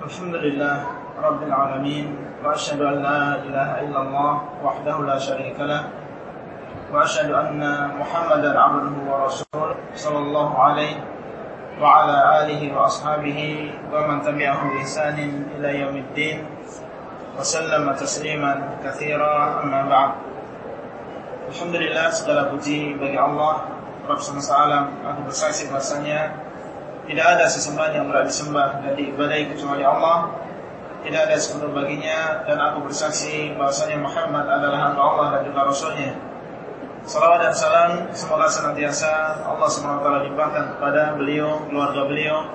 الحمد لله رب العالمين وأشهد أن لا إله إلا الله وحده لا شريك له وأشهد أن محمدا عبده ورسوله صلى الله عليه وعلى آله وأصحابه ومن تبعه بإحسان إلى يوم الدين وسلم تسليما كثيرا أما بعد. Alhamdulillah segala puji bagi Allah Rabb semesta alam Aku bersaksi bahasanya Tidak ada sesembahan yang berat disembah dan diibadai kecuali Allah. Tidak ada sekutu baginya Dan aku bersaksi bahasanya Muhammad adalah hamba Allah dan juga Rasulnya. Salawat dan salam Semoga senantiasa Allah SWT limpahkan kepada beliau, keluarga beliau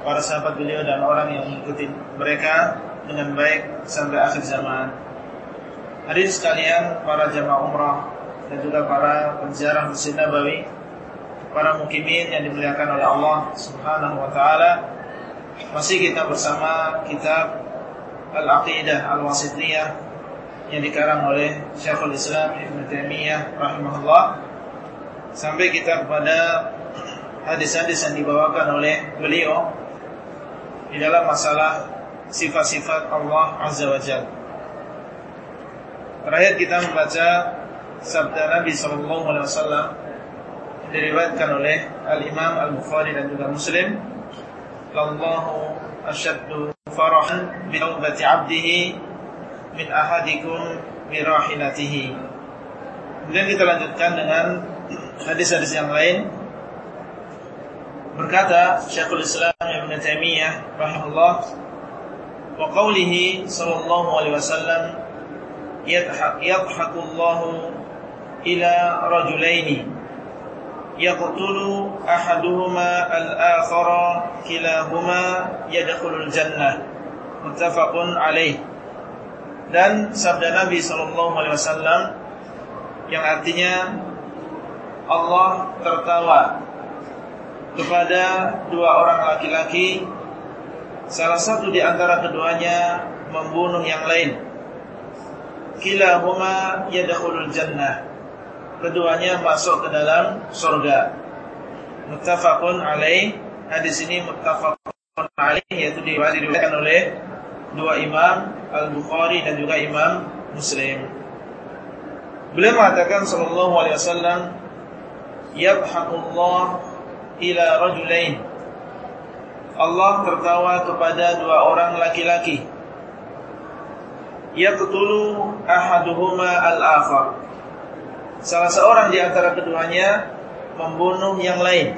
Para sahabat beliau dan orang yang mengikuti mereka Dengan baik sampai akhir zaman. Hadirin sekalian, para jamaah umrah dan juga para penziarah Masjid Nabawi, para mukimin yang dimuliakan oleh Allah Subhanahu wa taala. Masih kita bersama kitab Al-Aqidah Al-Wasithiyah yang dikarang oleh Syekhul Islam Ibn Taimiyah rahimahullah. Sampai kita kepada hadis-hadis yang dibawakan oleh beliau di dalam masalah sifat-sifat Allah Azza wa Jalla. Terakhir kita membaca sabda Nabi sallallahu alaihi wasallam diriwayatkan oleh Al-Imam Al-Bukhari dan juga Muslim. Lallahu asyaddu farahan bi tawbati 'abdihi min ahadikum bi Kemudian kita lanjutkan dengan hadis-hadis yang lain. Berkata Syekhul Islam Ibn Taimiyah rahimahullah wa qawlihi sallallahu alaihi wasallam yadhakullahu ila rajulaini yaqtulu ahaduhuma al-akhara kilahuma yadkhulul jannah. Muttafaqun alaih. Dan sabda Nabi sallallahu alaihi wasallam yang artinya Allah tertawa kepada dua orang laki-laki. Salah satu di antara keduanya membunuh yang lain. Kilahuma yadkhulul jannah keduanya masuk ke dalam surga. Muttafaqun alaih. Hadis ini muttafaqun alaih yaitu diriwayatkan oleh dua imam Al-Bukhari dan juga Imam Muslim. Beliau mengatakan sallallahu alaihi wasallam yabhaqullah ila rajulain. Allah tertawa kepada dua orang laki-laki. Yaqtulu ahaduhuma al-akhar salah seorang di antara keduanya membunuh yang lain.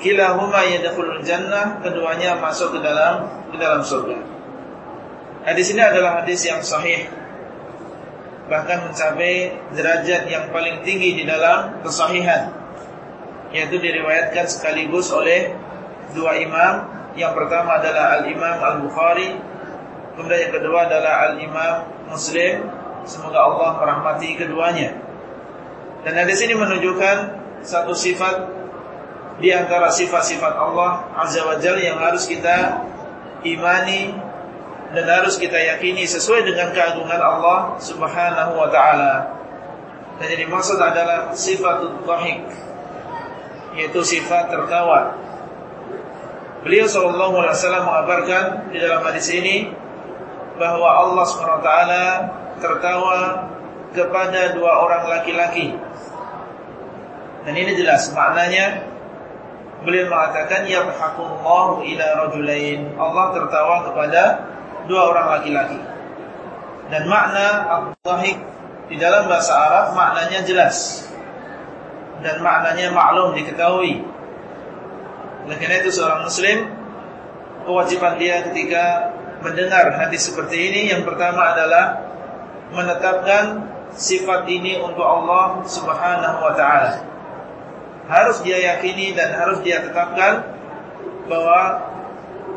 Kilahuma yadkhulul jannah, keduanya masuk ke dalam ke dalam surga. Hadis ini adalah hadis yang sahih. Bahkan mencapai derajat yang paling tinggi di dalam kesahihan. Yaitu diriwayatkan sekaligus oleh dua imam. Yang pertama adalah Al-Imam Al-Bukhari, kemudian yang kedua adalah Al-Imam Muslim Semoga Allah merahmati keduanya. Dan hadis ini menunjukkan satu sifat di antara sifat-sifat Allah Azza wa Jalla yang harus kita imani dan harus kita yakini sesuai dengan keagungan Allah Subhanahu wa taala. Dan yang dimaksud adalah sifatul dhahik yaitu sifat tertawa. Beliau sallallahu alaihi wasallam mengabarkan di dalam hadis ini bahwa Allah Subhanahu wa taala tertawa kepada dua orang laki-laki. Dan ini jelas maknanya beliau mengatakan ya yadhakullahu ila rajulain. Allah tertawa kepada dua orang laki-laki. Dan makna ad-dhahik di dalam bahasa Arab maknanya jelas. Dan maknanya maklum diketahui. Oleh karena itu seorang muslim kewajiban dia ketika mendengar hadis seperti ini yang pertama adalah menetapkan sifat ini untuk Allah Subhanahu wa taala. Harus dia yakini dan harus dia tetapkan bahwa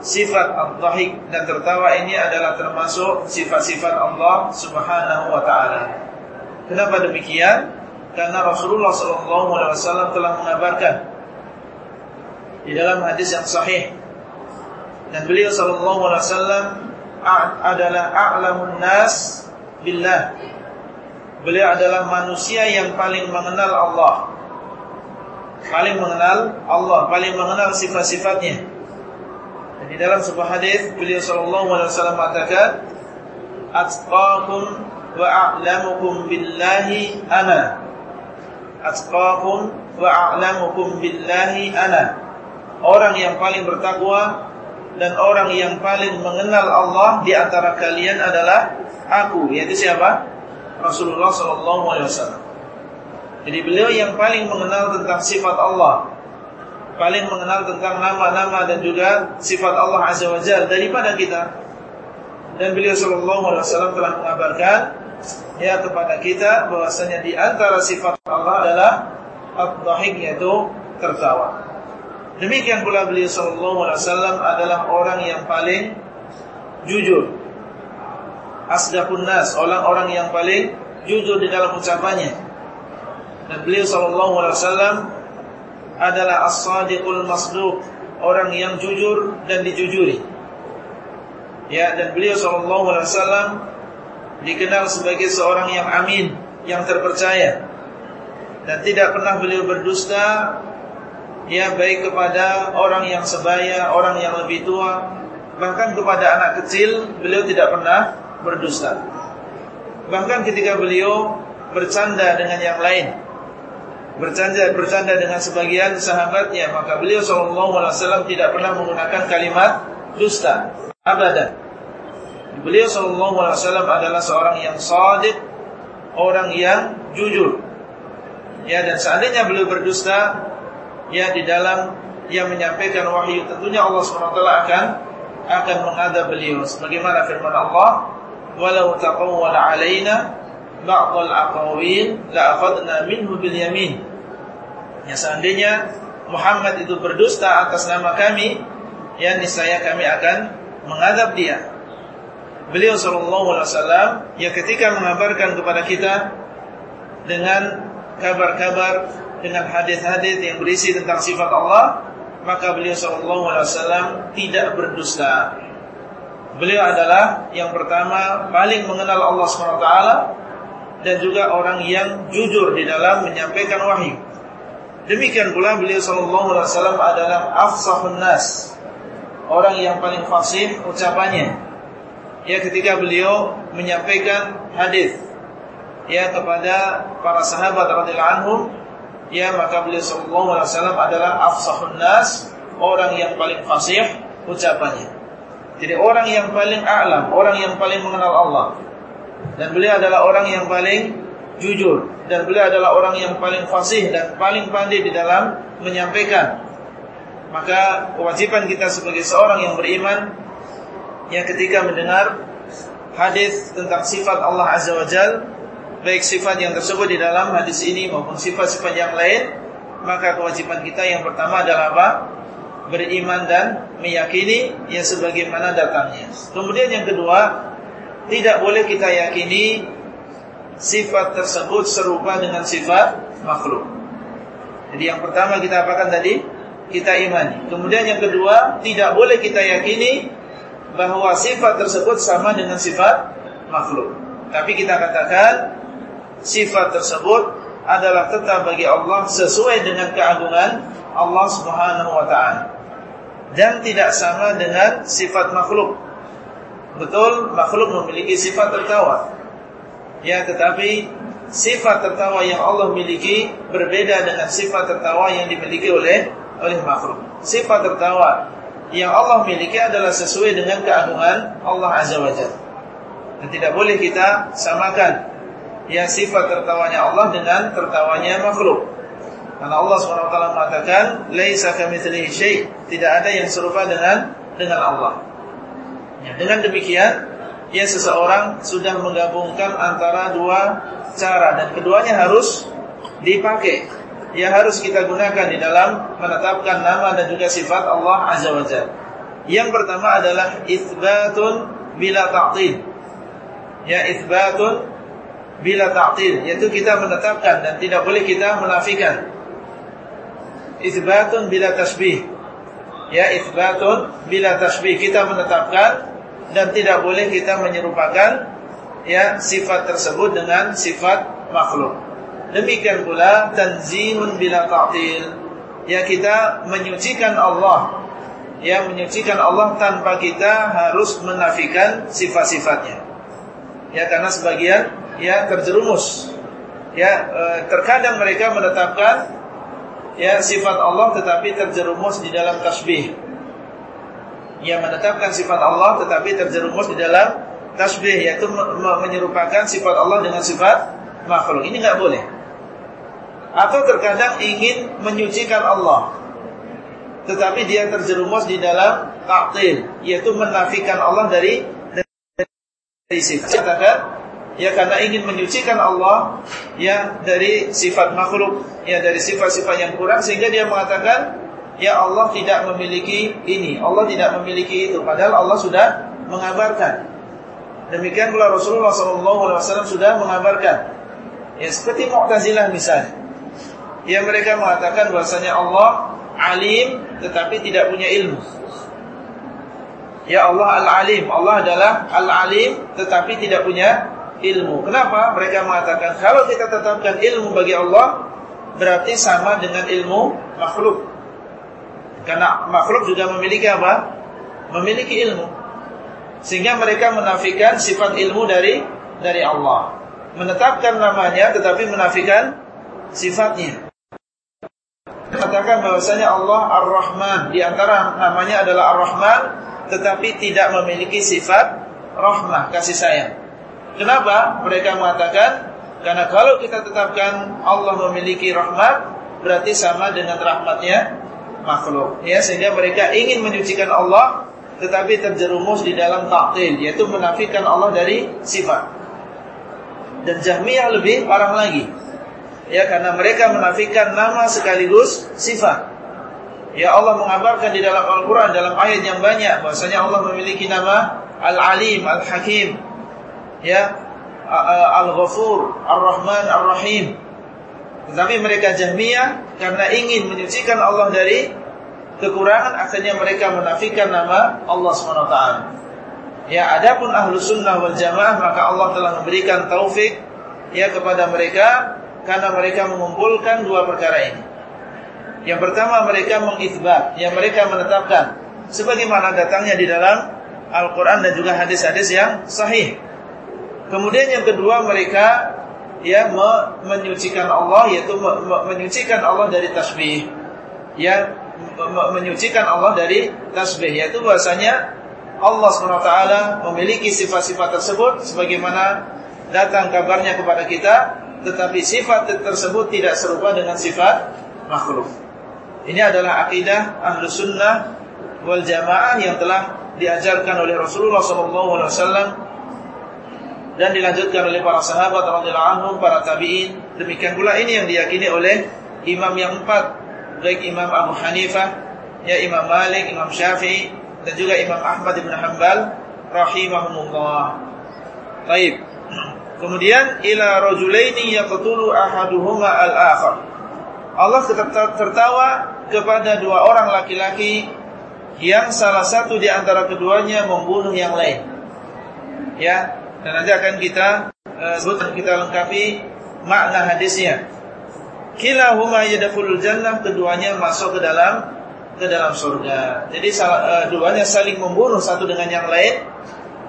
sifat al-dhahik dan tertawa ini adalah termasuk sifat-sifat Allah Subhanahu wa taala. Kenapa demikian? Karena Rasulullah sallallahu alaihi wasallam telah mengabarkan di dalam hadis yang sahih dan beliau sallallahu alaihi wasallam adalah a'lamun nas billah. Beliau adalah manusia yang paling mengenal Allah. Paling mengenal Allah, paling mengenal sifat-sifatnya. Di dalam sebuah hadis beliau wasallam mengatakan atqakum wa a'lamukum billahi ana atqakum wa a'lamukum billahi ana orang yang paling bertakwa dan orang yang paling mengenal Allah di antara kalian adalah aku yaitu siapa? Rasulullah sallallahu jadi beliau yang paling mengenal tentang sifat Allah paling mengenal tentang nama-nama dan juga sifat Allah azza wajalla daripada kita. Dan beliau sallallahu alaihi wasallam telah mengabarkan ya kepada kita bahwasanya di antara sifat Allah adalah ad-dhahik yaitu tertawa. Demikian pula beliau sallallahu alaihi wasallam adalah orang yang paling jujur. Asdaqun nas, orang-orang yang paling jujur di dalam ucapannya. Dan beliau sallallahu alaihi wasallam adalah as-sadiqul masduq, orang yang jujur dan dijujuri. Ya, dan beliau sallallahu alaihi wasallam dikenal sebagai seorang yang amin, yang terpercaya. Dan tidak pernah beliau berdusta ya baik kepada orang yang sebaya, orang yang lebih tua, bahkan kepada anak kecil beliau tidak pernah berdusta. Bahkan ketika beliau bercanda dengan yang lain, bercanda bercanda dengan sebagian sahabatnya, maka beliau sallallahu alaihi wasallam tidak pernah menggunakan kalimat dusta, abadan. Beliau sallallahu alaihi wasallam adalah seorang yang shadiq, orang yang jujur. Ya dan seandainya beliau berdusta ya di dalam yang menyampaikan wahyu. Tentunya Allah SWT akan akan mengadab beliau. Sebagaimana firman Allah walau taqawwala alaina ba'dal aqawil la akhadna minhu bil yamin. Ya seandainya Muhammad itu berdusta atas nama kami ya niscaya kami akan mengadab dia. Beliau sallallahu alaihi wasallam ya ketika mengabarkan kepada kita dengan kabar-kabar dengan hadis-hadis yang berisi tentang sifat Allah, maka beliau sallallahu alaihi wasallam tidak berdusta. Beliau adalah yang pertama paling mengenal Allah SWT dan juga orang yang jujur di dalam menyampaikan wahyu. Demikian pula beliau sallallahu alaihi wasallam adalah afsahun nas, orang yang paling fasih ucapannya ya ketika beliau menyampaikan hadis ya kepada para sahabat radhiyallahu anhum ya maka beliau sallallahu alaihi wasallam adalah afsahun nas orang yang paling fasih ucapannya. Jadi orang yang paling a'lam orang yang paling mengenal Allah. Dan beliau adalah orang yang paling jujur. Dan beliau adalah orang yang paling fasih dan paling pandai di dalam menyampaikan. Maka kewajiban kita sebagai seorang yang beriman yang ketika mendengar hadis tentang sifat Allah Azza wa Jal baik sifat yang tersebut di dalam hadis ini maupun sifat-sifat yang lain maka kewajiban kita yang pertama adalah apa? beriman dan meyakini yang sebagaimana datangnya kemudian yang kedua tidak boleh kita yakini sifat tersebut serupa dengan sifat makhluk jadi yang pertama kita apakan tadi? kita imani kemudian yang kedua tidak boleh kita yakini bahwa sifat tersebut sama dengan sifat makhluk. Tapi kita katakan sifat tersebut adalah tetap bagi Allah sesuai dengan keagungan Allah Subhanahu wa taala. Dan tidak sama dengan sifat makhluk. Betul, makhluk memiliki sifat tertawa. Ya, tetapi sifat tertawa yang Allah miliki berbeda dengan sifat tertawa yang dimiliki oleh oleh makhluk. Sifat tertawa yang Allah miliki adalah sesuai dengan keagungan Allah Azza wa Jalla. Dan tidak boleh kita samakan ya sifat tertawanya Allah dengan tertawanya makhluk. Karena Allah SWT mengatakan, "Laisa kamitslihi syai'." Tidak ada yang serupa dengan dengan Allah. Ya, dengan demikian, ya seseorang sudah menggabungkan antara dua cara dan keduanya harus dipakai yang harus kita gunakan di dalam menetapkan nama dan juga sifat Allah Azza wa Jalla. Yang pertama adalah itsbatun bila ta'til. Ya itsbatun bila ta'til, yaitu kita menetapkan dan tidak boleh kita menafikan. Itsbatun bila tasbih. Ya itsbatun bila tasbih, kita menetapkan dan tidak boleh kita menyerupakan ya sifat tersebut dengan sifat makhluk. Demikian pula tanzimun bila ta'til. Ya kita menyucikan Allah yang menyucikan Allah tanpa kita harus menafikan sifat-sifatnya. Ya karena sebagian ya terjerumus. Ya e, terkadang mereka menetapkan ya sifat Allah tetapi terjerumus di dalam tasbih. Ya menetapkan sifat Allah tetapi terjerumus di dalam tasbih yaitu menyerupakan sifat Allah dengan sifat makhluk. Ini nggak boleh. Atau terkadang ingin menyucikan Allah tetapi dia terjerumus di dalam ta'til yaitu menafikan Allah dari dari sifat ya karena ingin menyucikan Allah ya dari sifat makhluk ya dari sifat-sifat yang kurang sehingga dia mengatakan ya Allah tidak memiliki ini Allah tidak memiliki itu. Padahal Allah sudah mengabarkan. Demikian pula Rasulullah SAW sudah mengabarkan. Ya seperti Mu'tazilah misalnya. Yang mereka mengatakan bahasanya Allah alim tetapi tidak punya ilmu. Ya Allah Al-Alim, Allah adalah Al-Alim tetapi tidak punya ilmu. Kenapa? Mereka mengatakan kalau kita tetapkan ilmu bagi Allah berarti sama dengan ilmu makhluk. Karena makhluk juga memiliki apa? Memiliki ilmu. Sehingga mereka menafikan sifat ilmu dari dari Allah. Menetapkan namanya tetapi menafikan sifatnya katakan bahwasanya Allah Ar-Rahman di antara namanya adalah Ar-Rahman tetapi tidak memiliki sifat rahmah kasih sayang. Kenapa? Mereka mengatakan karena kalau kita tetapkan Allah memiliki rahmat berarti sama dengan rahmatnya makhluk. Ya, sehingga mereka ingin menyucikan Allah tetapi terjerumus di dalam taktil yaitu menafikan Allah dari sifat. Dan Jahmiyah lebih parah lagi ya karena mereka menafikan nama sekaligus sifat. Ya Allah mengabarkan di dalam Al-Qur'an dalam ayat yang banyak bahwasanya Allah memiliki nama Al-Alim, Al-Hakim. Ya, Al-Ghafur, Ar-Rahman, Ar-Rahim. Tetapi mereka Jahmiyah karena ingin menyucikan Allah dari kekurangan akhirnya mereka menafikan nama Allah SWT. Ya, adapun ahlu sunnah wal jamaah maka Allah telah memberikan taufik ya kepada mereka karena mereka mengumpulkan dua perkara ini. Yang pertama mereka mengisbat, yang mereka menetapkan sebagaimana datangnya di dalam Al-Qur'an dan juga hadis-hadis yang sahih. Kemudian yang kedua mereka ya menyucikan Allah yaitu menyucikan Allah dari tasbih. Ya menyucikan Allah dari tasbih yaitu bahasanya Allah SWT memiliki sifat-sifat tersebut sebagaimana datang kabarnya kepada kita tetapi sifat tersebut tidak serupa dengan sifat makhluk. Ini adalah akidah ahlu sunnah wal jamaah yang telah diajarkan oleh Rasulullah SAW dan dilanjutkan oleh para sahabat radhiyallahu anhum, para tabi'in. Demikian pula ini yang diyakini oleh imam yang empat, baik Imam Abu Hanifah, ya Imam Malik, Imam Syafi'i dan juga Imam Ahmad bin Hanbal rahimahumullah. Baik. Kemudian ila rajulaini yaqtulu ahaduhuma al-akhar. Allah tertawa kepada dua orang laki-laki yang salah satu di antara keduanya membunuh yang lain. Ya, dan nanti akan kita uh, sebutkan kita lengkapi makna hadisnya. Kilahuma yadkhulul jannah, keduanya masuk ke dalam ke dalam surga. Jadi salah, uh, duanya saling membunuh satu dengan yang lain.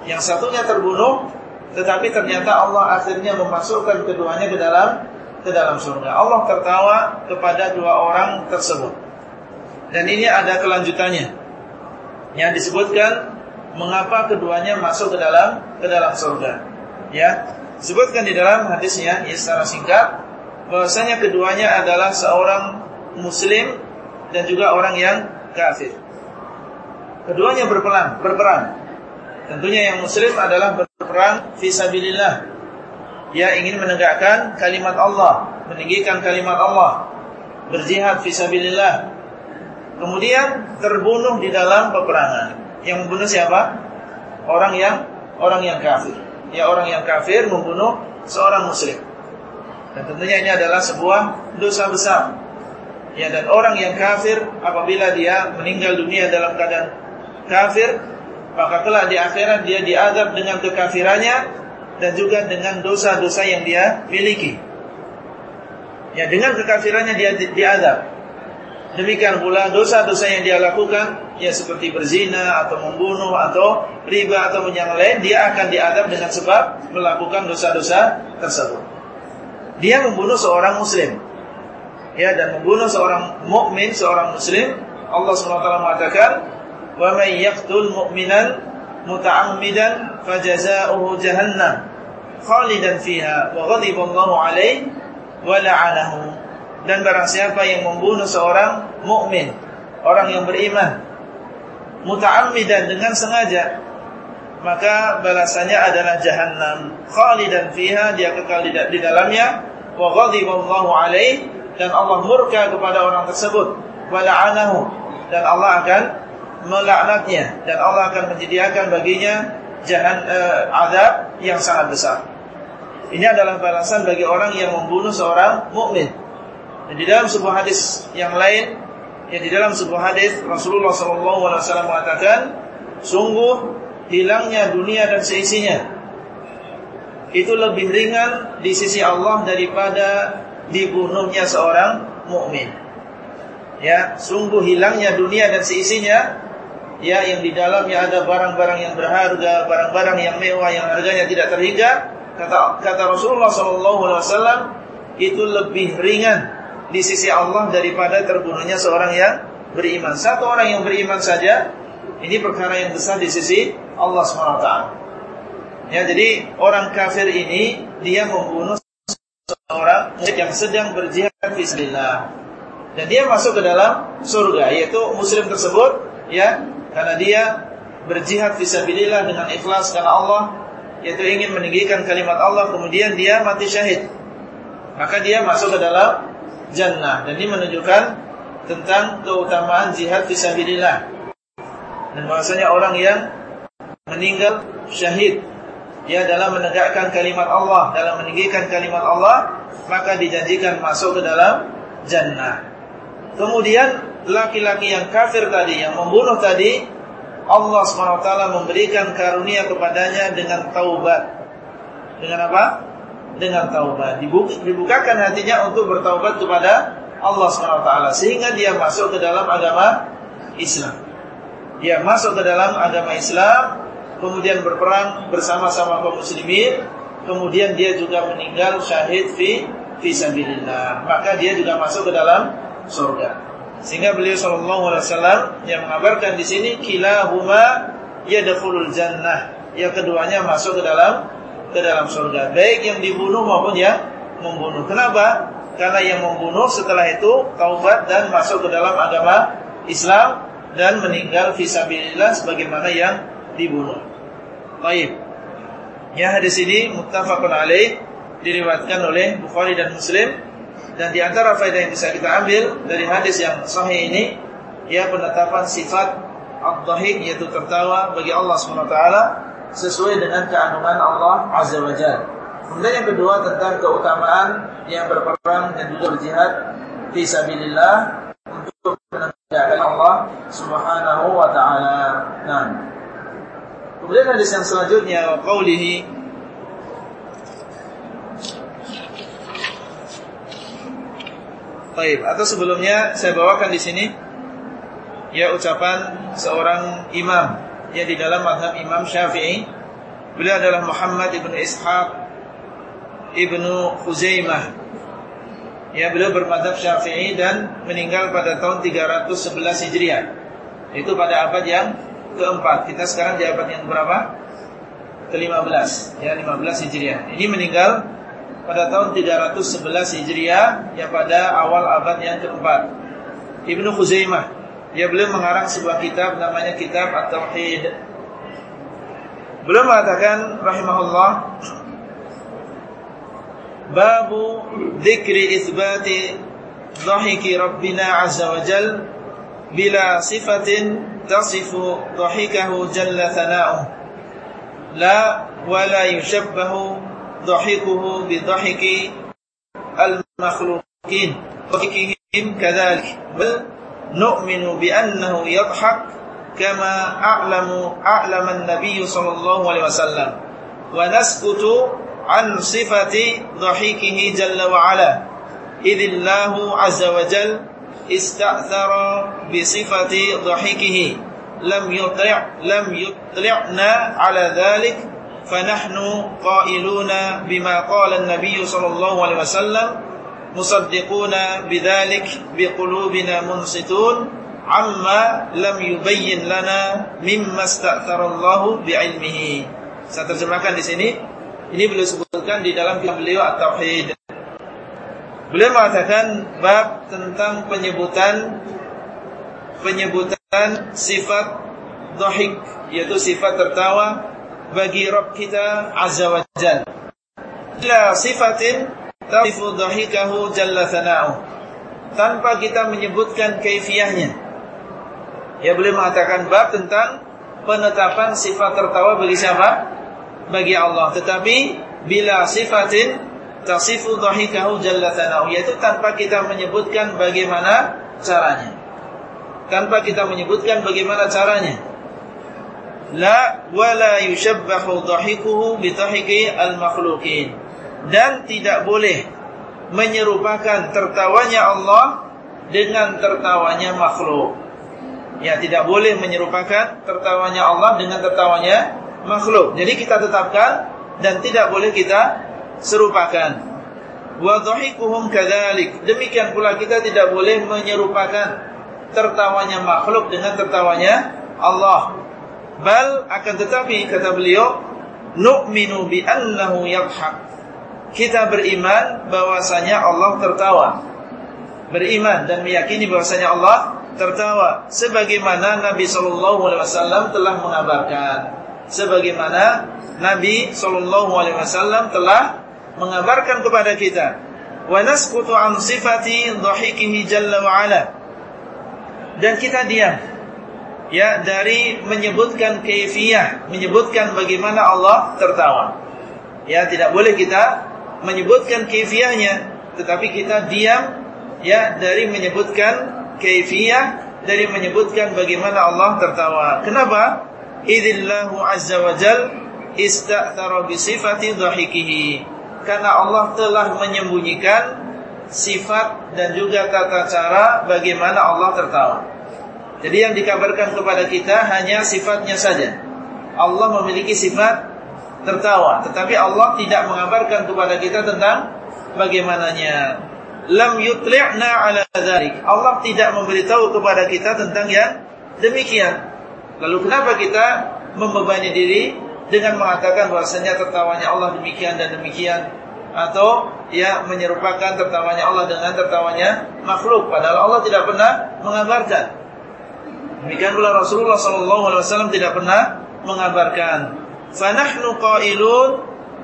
Yang satunya terbunuh, tetapi ternyata Allah akhirnya memasukkan keduanya ke dalam ke dalam surga. Allah tertawa kepada dua orang tersebut. Dan ini ada kelanjutannya. Yang disebutkan mengapa keduanya masuk ke dalam ke dalam surga. Ya, disebutkan di dalam hadisnya ya secara singkat bahwasanya keduanya adalah seorang muslim dan juga orang yang kafir. Keduanya berperang, berperang. Tentunya yang muslim adalah berperang fisabilillah. Dia ingin menegakkan kalimat Allah, meninggikan kalimat Allah, berjihad fisabilillah. Kemudian terbunuh di dalam peperangan. Yang membunuh siapa? Orang yang orang yang kafir. Ya orang yang kafir membunuh seorang muslim. Dan tentunya ini adalah sebuah dosa besar. Ya dan orang yang kafir apabila dia meninggal dunia dalam keadaan kafir maka kelak di akhirat dia diazab dengan kekafirannya dan juga dengan dosa-dosa yang dia miliki. Ya, dengan kekafirannya dia diazab. Demikian pula dosa-dosa yang dia lakukan ya seperti berzina atau membunuh atau riba atau yang lain dia akan diadab dengan sebab melakukan dosa-dosa tersebut. Dia membunuh seorang muslim. Ya dan membunuh seorang mukmin, seorang muslim, Allah SWT mengatakan, "Wa may yaqtul mu'minan muta'ammidan fajaza'uhu jahannam khalidan fiha wa ghadiba Allahu wa la'anahu." Dan barang siapa yang membunuh seorang mukmin, orang yang beriman, muta'ammidan dengan sengaja, maka balasannya adalah jahannam. Khalidan fiha, dia kekal di, dalamnya, wa ghadiballahu alaih dan Allah murka kepada orang tersebut, wa la'anahu dan Allah akan melaknatnya dan Allah akan menyediakan baginya jahan uh, azab yang sangat besar. Ini adalah balasan bagi orang yang membunuh seorang mukmin. Dan di dalam sebuah hadis yang lain, yang di dalam sebuah hadis Rasulullah SAW mengatakan, sungguh hilangnya dunia dan seisinya itu lebih ringan di sisi Allah daripada dibunuhnya seorang mukmin. Ya, sungguh hilangnya dunia dan seisinya, ya yang di dalamnya ada barang-barang yang berharga, barang-barang yang mewah yang harganya tidak terhingga. Kata kata Rasulullah SAW itu lebih ringan di sisi Allah daripada terbunuhnya seorang yang beriman. Satu orang yang beriman saja ini perkara yang besar di sisi Allah SWT. Ya, jadi orang kafir ini dia membunuh seorang yang sedang berjihad fisbillah. Dan dia masuk ke dalam surga yaitu muslim tersebut ya karena dia berjihad fisabilillah dengan ikhlas karena Allah yaitu ingin meninggikan kalimat Allah kemudian dia mati syahid. Maka dia masuk ke dalam jannah. Dan ini menunjukkan tentang keutamaan jihad fisabilillah dan bahasanya orang yang meninggal syahid ya dalam menegakkan kalimat Allah dalam meninggikan kalimat Allah maka dijanjikan masuk ke dalam jannah. Kemudian laki-laki yang kafir tadi yang membunuh tadi Allah SWT memberikan karunia kepadanya dengan taubat. Dengan apa? Dengan taubat. Dibukakan hatinya untuk bertaubat kepada Allah SWT. Sehingga dia masuk ke dalam agama Islam. Dia masuk ke dalam agama Islam, kemudian berperang bersama-sama kaum muslimin, kemudian dia juga meninggal syahid fi fisabilillah. Maka dia juga masuk ke dalam surga. Sehingga beliau sallallahu alaihi wasallam yang mengabarkan di sini kilahuma yadkhulul jannah. Yang keduanya masuk ke dalam ke dalam surga. Baik yang dibunuh maupun yang membunuh. Kenapa? Karena yang membunuh setelah itu taubat dan masuk ke dalam agama Islam dan meninggal fisabilillah sebagaimana yang dibunuh. Baik. Ya hadis ini muttafaqun alaih diriwayatkan oleh Bukhari dan Muslim dan di antara faedah yang bisa kita ambil dari hadis yang sahih ini ya penetapan sifat ad-dhahik yaitu tertawa bagi Allah Subhanahu wa taala sesuai dengan keagungan Allah Azza wa Jalla. Kemudian yang kedua tentang keutamaan yang berperang dan juga berjihad fi sabilillah untuk menegakkan Allah Subhanahu wa taala. Nah. Kemudian hadis yang selanjutnya qaulihi Baik, atau sebelumnya saya bawakan di sini ya ucapan seorang imam ya di dalam madhab Imam Syafi'i. Beliau adalah Muhammad ibn Ishaq ibnu Khuzaimah. Ya beliau bermadhab Syafi'i dan meninggal pada tahun 311 Hijriah. Itu pada abad yang keempat. Kita sekarang di abad yang berapa? ke-15 ya 15 Hijriah. Ini meninggal pada tahun 311 Hijriah yang pada awal abad yang keempat. Ibnu Khuzaimah dia beliau mengarang sebuah kitab namanya Kitab At-Tauhid. Beliau mengatakan rahimahullah Babu dzikri isbati dhahiki Rabbina azza wa jal bila sifatin tasifu dhahikahu jalla thana'uh la wala yushabbahu dhahikuhu bi dhahiki al-makhluqin. Dhahikihim kadzalik نؤمن بأنه يضحك كما أعلم أعلم النبي صلى الله عليه وسلم. ونسكت عن صفة ضحكه جل وعلا. إذ الله عز وجل استأثر بصفة ضحكه لم يطلع لم يطلعنا على ذلك فنحن قائلون بما قال النبي صلى الله عليه وسلم. Musaddiquna bidzalik biqulubina munsitun amma lam yubayyin lana mimma sta'thara Allah bi'ilmihi. Saya terjemahkan di sini. Ini beliau sebutkan di dalam kitab beliau At-Tauhid. Beliau mengatakan bab tentang penyebutan penyebutan sifat dhahik yaitu sifat tertawa bagi Rabb kita Azza wa Jalla. Ila sifatin tarifu dhahikahu jalla thana'u. Tanpa kita menyebutkan kaifiyahnya. Ya beliau mengatakan bab tentang penetapan sifat tertawa bagi siapa? Bagi Allah. Tetapi bila sifatin tasifu dhahikahu jalla thana'u yaitu tanpa kita menyebutkan bagaimana caranya tanpa kita menyebutkan bagaimana caranya la wala yushabbahu dhahikuhu bidhahiki al-makhluqin dan tidak boleh menyerupakan tertawanya Allah dengan tertawanya makhluk ya tidak boleh menyerupakan tertawanya Allah dengan tertawanya makhluk jadi kita tetapkan dan tidak boleh kita serupakan. Wa dhahikuhum kadzalik. Demikian pula kita tidak boleh menyerupakan tertawanya makhluk dengan tertawanya Allah. Bal akan tetapi kata beliau, nu'minu bi annahu yadhhak. Kita beriman bahwasanya Allah tertawa. Beriman dan meyakini bahwasanya Allah tertawa. Sebagaimana Nabi sallallahu alaihi wasallam telah mengabarkan. Sebagaimana Nabi sallallahu alaihi wasallam telah mengabarkan kepada kita. Wa nasqutu an sifati dhahikihi jalla wa ala. Dan kita diam. Ya dari menyebutkan kaifiyah menyebutkan bagaimana Allah tertawa. Ya tidak boleh kita menyebutkan kaifiyahnya tetapi kita diam ya dari menyebutkan kaifiyah dari menyebutkan bagaimana Allah tertawa kenapa idillahu azza wa jal ista'thara bi sifati dhahikihi karena Allah telah menyembunyikan sifat dan juga tata cara bagaimana Allah tertawa. Jadi yang dikabarkan kepada kita hanya sifatnya saja. Allah memiliki sifat tertawa, tetapi Allah tidak mengabarkan kepada kita tentang bagaimananya. Lam yutli'na ala dzalik. Allah tidak memberitahu kepada kita tentang yang demikian. Lalu kenapa kita membebani diri dengan mengatakan bahwasanya tertawanya Allah demikian dan demikian atau ya menyerupakan tertawanya Allah dengan tertawanya makhluk padahal Allah tidak pernah mengabarkan demikian pula Rasulullah sallallahu tidak pernah mengabarkan fanahnu qailun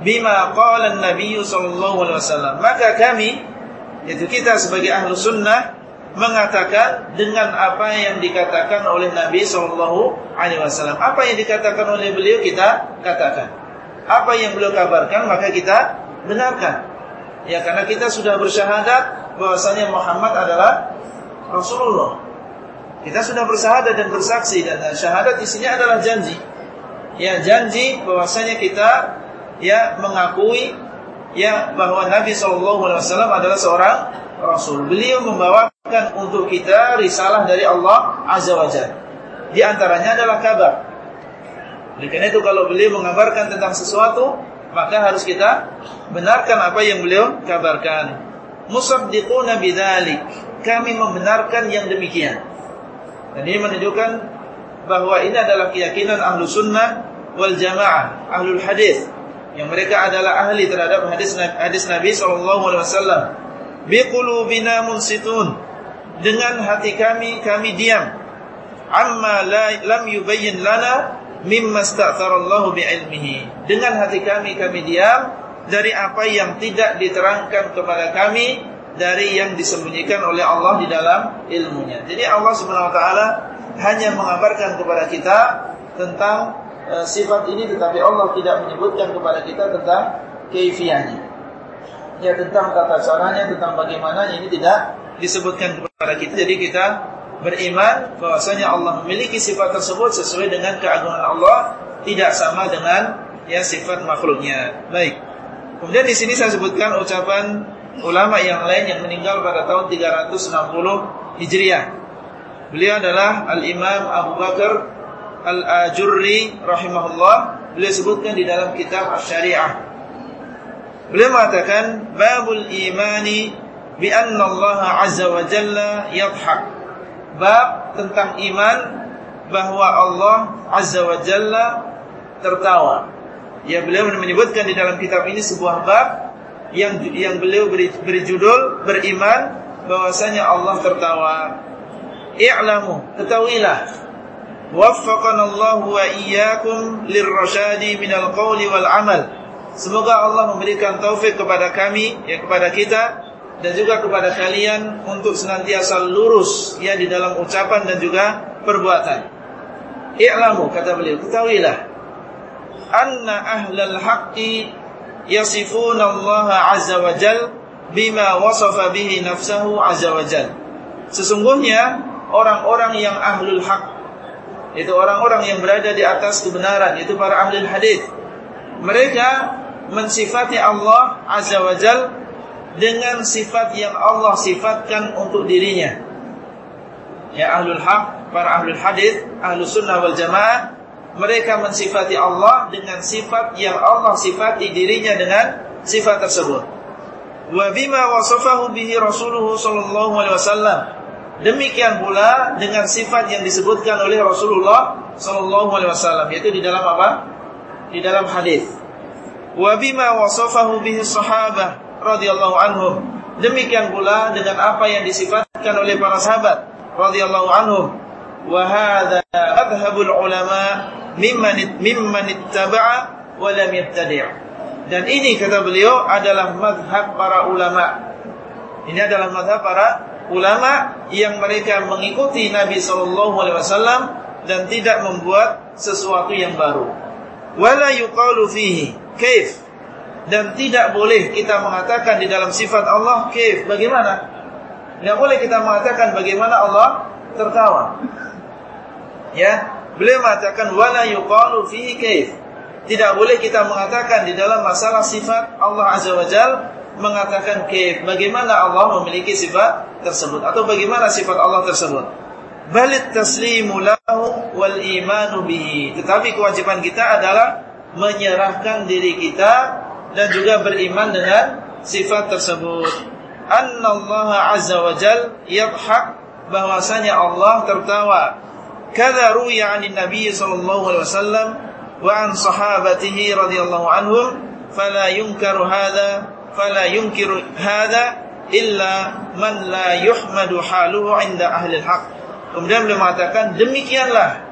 bima qala an-nabiy sallallahu alaihi wasallam maka kami yaitu kita sebagai ahlu sunnah mengatakan dengan apa yang dikatakan oleh Nabi Shallallahu Alaihi Wasallam. Apa yang dikatakan oleh beliau kita katakan. Apa yang beliau kabarkan maka kita benarkan. Ya karena kita sudah bersyahadat bahwasanya Muhammad adalah Rasulullah. Kita sudah bersyahadat dan bersaksi dan syahadat isinya adalah janji. Ya janji bahwasanya kita ya mengakui ya bahwa Nabi Shallallahu Alaihi Wasallam adalah seorang Rasul. Beliau membawakan untuk kita risalah dari Allah Azza wa Jalla. Di antaranya adalah kabar. Oleh karena itu kalau beliau mengabarkan tentang sesuatu, maka harus kita benarkan apa yang beliau kabarkan. Musaddiquna bidzalik. Kami membenarkan yang demikian. Dan ini menunjukkan bahwa ini adalah keyakinan ahlu sunnah wal jamaah, ahlul hadis. Yang mereka adalah ahli terhadap hadis hadis Nabi sallallahu alaihi wasallam. Munsitun. Dengan hati kami kami diam. Amma la, lam yubayyin lana mimma sta'tharallahu bi'ilmihi. Dengan hati kami kami diam dari apa yang tidak diterangkan kepada kami dari yang disembunyikan oleh Allah di dalam ilmunya. Jadi Allah Subhanahu wa taala hanya mengabarkan kepada kita tentang e, sifat ini tetapi Allah tidak menyebutkan kepada kita tentang keifiyahnya ya tentang tata caranya, tentang bagaimana ini tidak disebutkan kepada kita. Jadi kita beriman bahwasanya Allah memiliki sifat tersebut sesuai dengan keagungan Allah, tidak sama dengan ya sifat makhluknya. Baik. Kemudian di sini saya sebutkan ucapan ulama yang lain yang meninggal pada tahun 360 Hijriah. Beliau adalah Al-Imam Abu Bakar Al-Ajurri rahimahullah. Beliau sebutkan di dalam kitab Asy-Syari'ah. Beliau mengatakan babul imani bi anna Allah azza wa jalla yadhhak. Bab tentang iman bahwa Allah azza wa jalla tertawa. Ya beliau menyebutkan di dalam kitab ini sebuah bab yang yang beliau beri, beri judul beriman bahwasanya Allah tertawa. I'lamu, ketahuilah. Waffaqana Allah wa iyyakum lirrasyadi minal qawli wal amal. Semoga Allah memberikan taufik kepada kami, ya kepada kita dan juga kepada kalian untuk senantiasa lurus ya di dalam ucapan dan juga perbuatan. I'lamu kata beliau, ketahuilah anna ahlal haqqi yasifuna Allah azza wa jalla bima wasafa bihi nafsahu azza wa jal. Sesungguhnya orang-orang yang ahlul haq itu orang-orang yang berada di atas kebenaran itu para ahli hadis. Mereka mensifati Allah azza wa jal dengan sifat yang Allah sifatkan untuk dirinya. Ya ahlul haq, para ahlul hadis, ahlus sunnah wal jamaah mereka mensifati Allah dengan sifat yang Allah sifati dirinya dengan sifat tersebut wa bima wasafahu bihi Rasulullah sallallahu alaihi wasallam. Demikian pula dengan sifat yang disebutkan oleh Rasulullah sallallahu alaihi wasallam yaitu di dalam apa? Di dalam hadis. Wa bima wasafahu bihi sahabah radhiyallahu anhum. Demikian pula dengan apa yang disifatkan oleh para sahabat radhiyallahu anhum. Wa hadza ulama mimman mimman ittaba'a wa lam yabtadi'. Dan ini kata beliau adalah madhab para ulama. Ini adalah madhab para ulama yang mereka mengikuti Nabi Shallallahu Alaihi Wasallam dan tidak membuat sesuatu yang baru. Wala yuqalu fihi kaif dan tidak boleh kita mengatakan di dalam sifat Allah kaif bagaimana? Tidak boleh kita mengatakan bagaimana Allah tertawa. Ya, beliau mengatakan wala yuqalu fihi kaif tidak boleh kita mengatakan di dalam masalah sifat Allah Azza wa Jal mengatakan kaif bagaimana Allah memiliki sifat tersebut? Atau bagaimana sifat Allah tersebut? Balit taslimu lahu wal imanu bihi. Tetapi kewajiban kita adalah menyerahkan diri kita dan juga beriman dengan sifat tersebut. Annallaha azza wa jal yadhhak bahwasanya Allah tertawa. Kadza ruya 'ani nabi sallallahu alaihi wasallam wa an sahabatihi radhiyallahu anhum fala yunkaru hadza fala yunkiru hadza illa man la yuhmadu haluhu 'inda ahli al-haq. Kemudian beliau mengatakan demikianlah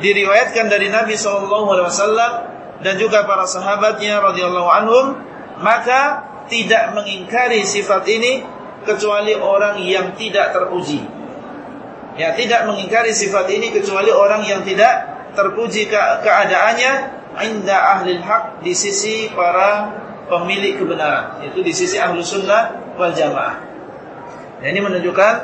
diriwayatkan dari Nabi sallallahu alaihi wasallam dan juga para sahabatnya radhiyallahu anhum maka tidak mengingkari sifat ini kecuali orang yang tidak terpuji. Ya, tidak mengingkari sifat ini kecuali orang yang tidak terpuji keadaannya inda ahli hak di sisi para pemilik kebenaran yaitu di sisi ahlu sunnah wal jamaah. Dan ini menunjukkan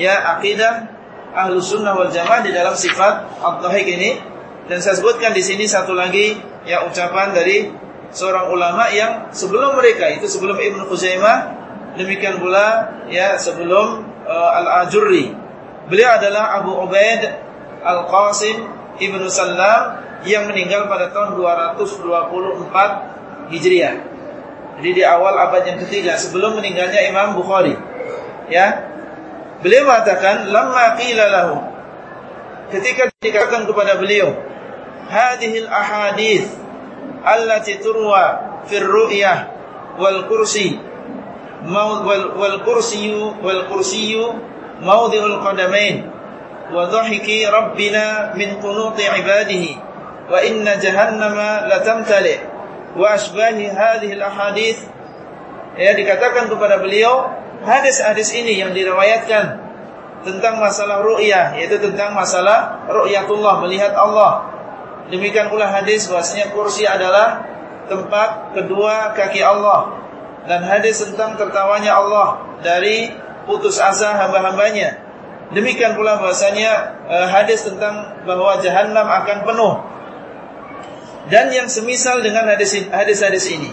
ya akidah ahlu sunnah wal jamaah di dalam sifat al-tahik ini. Dan saya sebutkan di sini satu lagi ya ucapan dari seorang ulama yang sebelum mereka itu sebelum Ibnu Khuzaimah demikian pula ya sebelum uh, Al-Ajurri. Beliau adalah Abu Ubaid Al-Qasim Ibnu Salam yang meninggal pada tahun 224 Hijriah. Jadi di awal abad yang ketiga sebelum meninggalnya Imam Bukhari. Ya. Beliau mengatakan lamma qila lahu ketika dikatakan kepada beliau hadhil ahadits allati turwa fir ru'yah wal kursi wal, wal kursiyu wal kursiyu mawdhi'ul qadamain wa dhahiki rabbina min qunuti ibadihi wa inna jahannama latamtali' wa asbahi hadhihi ya dikatakan kepada beliau hadis-hadis ini yang diriwayatkan tentang masalah ru'yah yaitu tentang masalah ru'yatullah melihat Allah. Demikian pula hadis bahasanya kursi adalah tempat kedua kaki Allah dan hadis tentang tertawanya Allah dari putus asa hamba-hambanya. Demikian pula bahasanya eh, hadis tentang bahwa jahanam akan penuh. Dan yang semisal dengan hadis-hadis ini.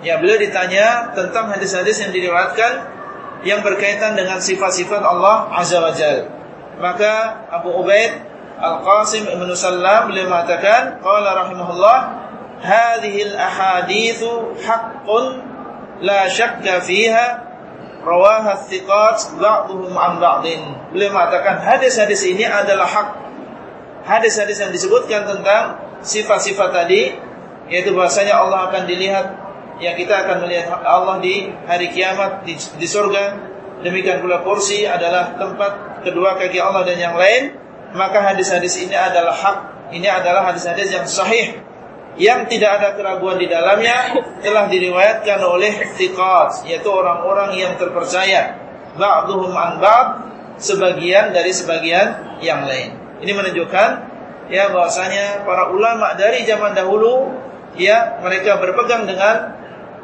Ya, beliau ditanya tentang hadis-hadis yang diriwayatkan yang berkaitan dengan sifat-sifat Allah Azza wa Jal. Maka Abu Ubaid Al-Qasim Ibn Sallam beliau mengatakan, Qala rahimahullah, Hadihil ahadithu haqqun la syakka fiha rawaha thiqat ba'duhum an ba'din. Beliau mengatakan hadis-hadis ini adalah hak. Hadis-hadis yang disebutkan tentang sifat-sifat tadi yaitu bahasanya Allah akan dilihat yang kita akan melihat Allah di hari kiamat di, di surga. Demikian pula kursi adalah tempat kedua kaki Allah dan yang lain. Maka hadis-hadis ini adalah hak ini adalah hadis-hadis yang sahih yang tidak ada keraguan di dalamnya telah diriwayatkan oleh thiqat yaitu orang-orang yang terpercaya. Ba'dhum an ba'd sebagian dari sebagian yang lain. Ini menunjukkan ya bahwasanya para ulama dari zaman dahulu ya mereka berpegang dengan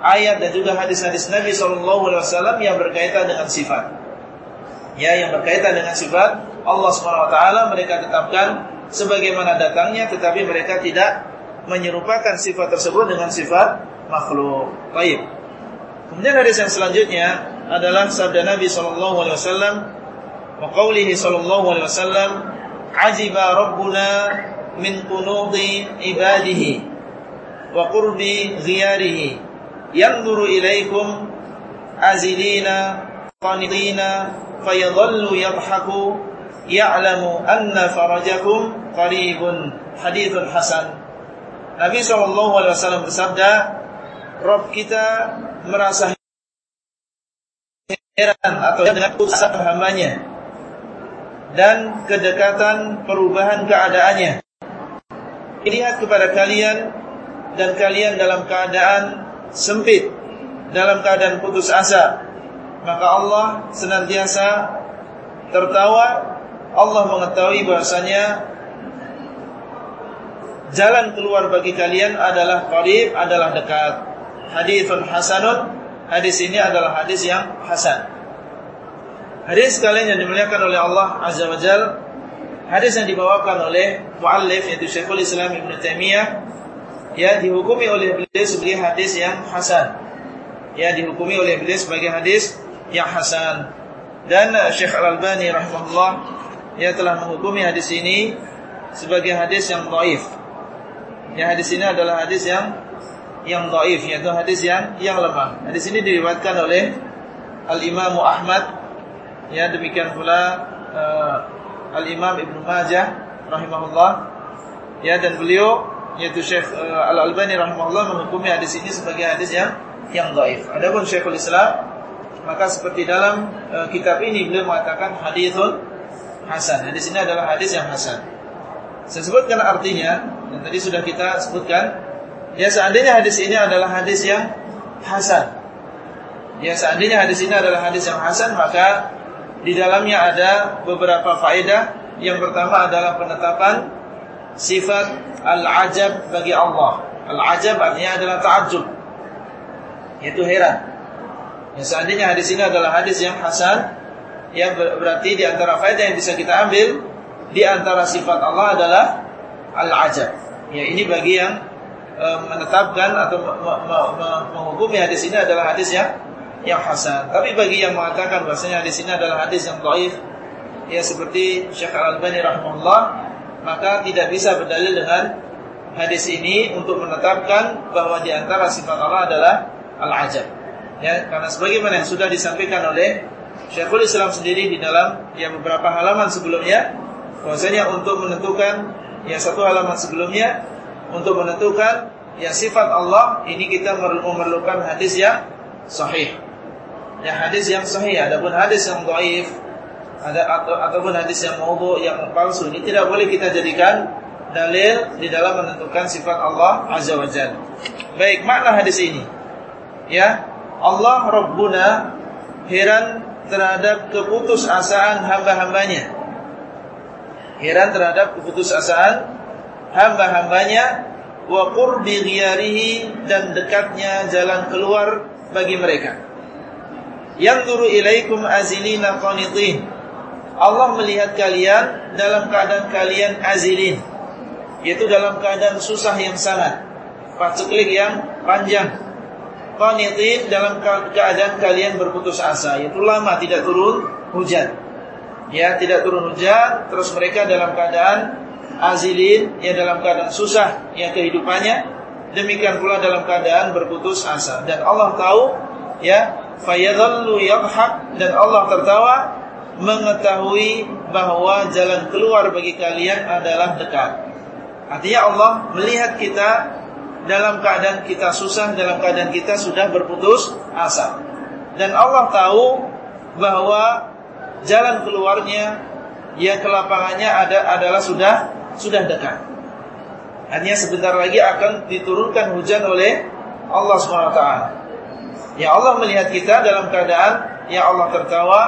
ayat dan juga hadis-hadis Nabi SAW yang berkaitan dengan sifat. Ya, yang berkaitan dengan sifat Allah SWT mereka tetapkan sebagaimana datangnya tetapi mereka tidak menyerupakan sifat tersebut dengan sifat makhluk. Baik. Kemudian hadis yang selanjutnya adalah sabda Nabi sallallahu alaihi wasallam wa qoulihi sallallahu alaihi wasallam ajiba rabbuna min qunudi ibadihi wa qurbi ghiyarihi yanzuru ilaikum azilina qanitina fayadhallu yadhaku ya'lamu anna farajakum qaribun hadithun hasan Nabi SAW bersabda Rob kita merasa heran atau dengan usaha hambanya dan kedekatan perubahan keadaannya. Lihat kepada kalian dan kalian dalam keadaan sempit dalam keadaan putus asa maka Allah senantiasa tertawa. Allah mengetahui bahasanya. Jalan keluar bagi kalian adalah qarib adalah dekat. Hadithun hasanun hadis ini adalah hadis yang hasan hadis kalian yang dimuliakan oleh Allah azza wajal hadis yang dibawakan oleh muallif yaitu Syekhul Islam Ibn Taimiyah ya dihukumi oleh beliau sebagai hadis yang hasan. Ya dihukumi oleh beliau sebagai hadis yang hasan. Dan uh, Syekh Al-Albani rahimahullah ya telah menghukumi hadis ini sebagai hadis yang dhaif. Ya hadis ini adalah hadis yang yang dhaif yaitu hadis yang yang lemah. Hadis ini diriwayatkan oleh Al-Imam Ahmad ya demikian pula uh, Al-Imam Ibnu Majah rahimahullah ya dan beliau yaitu Syekh uh, Al-Albani rahimahullah menghukumi hadis ini sebagai hadis yang yang dhaif. Adapun Syekhul Islam maka seperti dalam uh, kitab ini beliau mengatakan hadisun hasan. Hadis ini adalah hadis yang hasan. Saya sebutkan artinya dan tadi sudah kita sebutkan ya seandainya hadis ini adalah hadis yang hasan. Ya seandainya hadis ini adalah hadis yang hasan maka di dalamnya ada beberapa faedah. Yang pertama adalah penetapan sifat al-ajab bagi Allah. Al-ajab artinya adalah ta'ajub. Yaitu heran. Ya, seandainya hadis ini adalah hadis yang hasan, yang berarti di antara faedah yang bisa kita ambil di antara sifat Allah adalah al-ajab. Ya, ini bagi yang e, menetapkan atau menghukumi hadis ini adalah hadis yang yang hasan. Tapi bagi yang mengatakan bahasanya hadis ini adalah hadis yang dhaif, ya seperti Syekh Al-Albani rahimahullah maka tidak bisa berdalil dengan hadis ini untuk menetapkan bahwa di antara sifat Allah adalah al-ajab. Ya, karena sebagaimana yang sudah disampaikan oleh Syekhul Islam sendiri di dalam yang beberapa halaman sebelumnya, bahwasanya untuk menentukan yang satu halaman sebelumnya untuk menentukan yang sifat Allah ini kita memerlukan hadis yang sahih. Ya hadis yang sahih, adapun hadis yang dhaif ada atau, ataupun hadis yang maudhu yang palsu ini tidak boleh kita jadikan dalil di dalam menentukan sifat Allah Azza wa Jalla. Baik, makna hadis ini. Ya, Allah Rabbuna heran terhadap keputusasaan hamba-hambanya. Heran terhadap keputusasaan hamba-hambanya wa qurbi ghiyarihi dan dekatnya jalan keluar bagi mereka. Yang turu ilaikum azilina qanitin Allah melihat kalian dalam keadaan kalian azilin Yaitu dalam keadaan susah yang sangat Paceklik yang panjang qanitin dalam keadaan kalian berputus asa, yaitu lama tidak turun hujan. Ya, tidak turun hujan, terus mereka dalam keadaan azilin, ya dalam keadaan susah ya kehidupannya. Demikian pula dalam keadaan berputus asa. Dan Allah tahu ya, fayadhallu yadhhak dan Allah tertawa mengetahui bahwa jalan keluar bagi kalian adalah dekat. Artinya Allah melihat kita dalam keadaan kita susah, dalam keadaan kita sudah berputus asa. Dan Allah tahu bahwa jalan keluarnya ya kelapangannya ada adalah sudah sudah dekat. Hanya sebentar lagi akan diturunkan hujan oleh Allah SWT. Ya Allah melihat kita dalam keadaan ya Allah tertawa,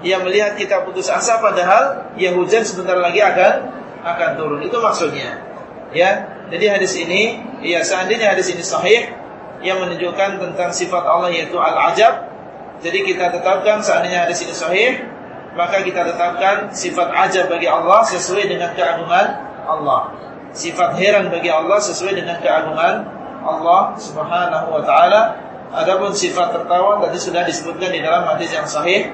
ya melihat kita putus asa padahal ya hujan sebentar lagi akan akan turun. Itu maksudnya. Ya, jadi hadis ini, ya seandainya hadis ini sahih yang menunjukkan tentang sifat Allah yaitu al-ajab. Jadi kita tetapkan seandainya hadis ini sahih, maka kita tetapkan sifat ajab bagi Allah sesuai dengan keagungan Allah. Sifat heran bagi Allah sesuai dengan keagungan Allah Subhanahu wa taala. Adapun sifat tertawa tadi sudah disebutkan di dalam hadis yang sahih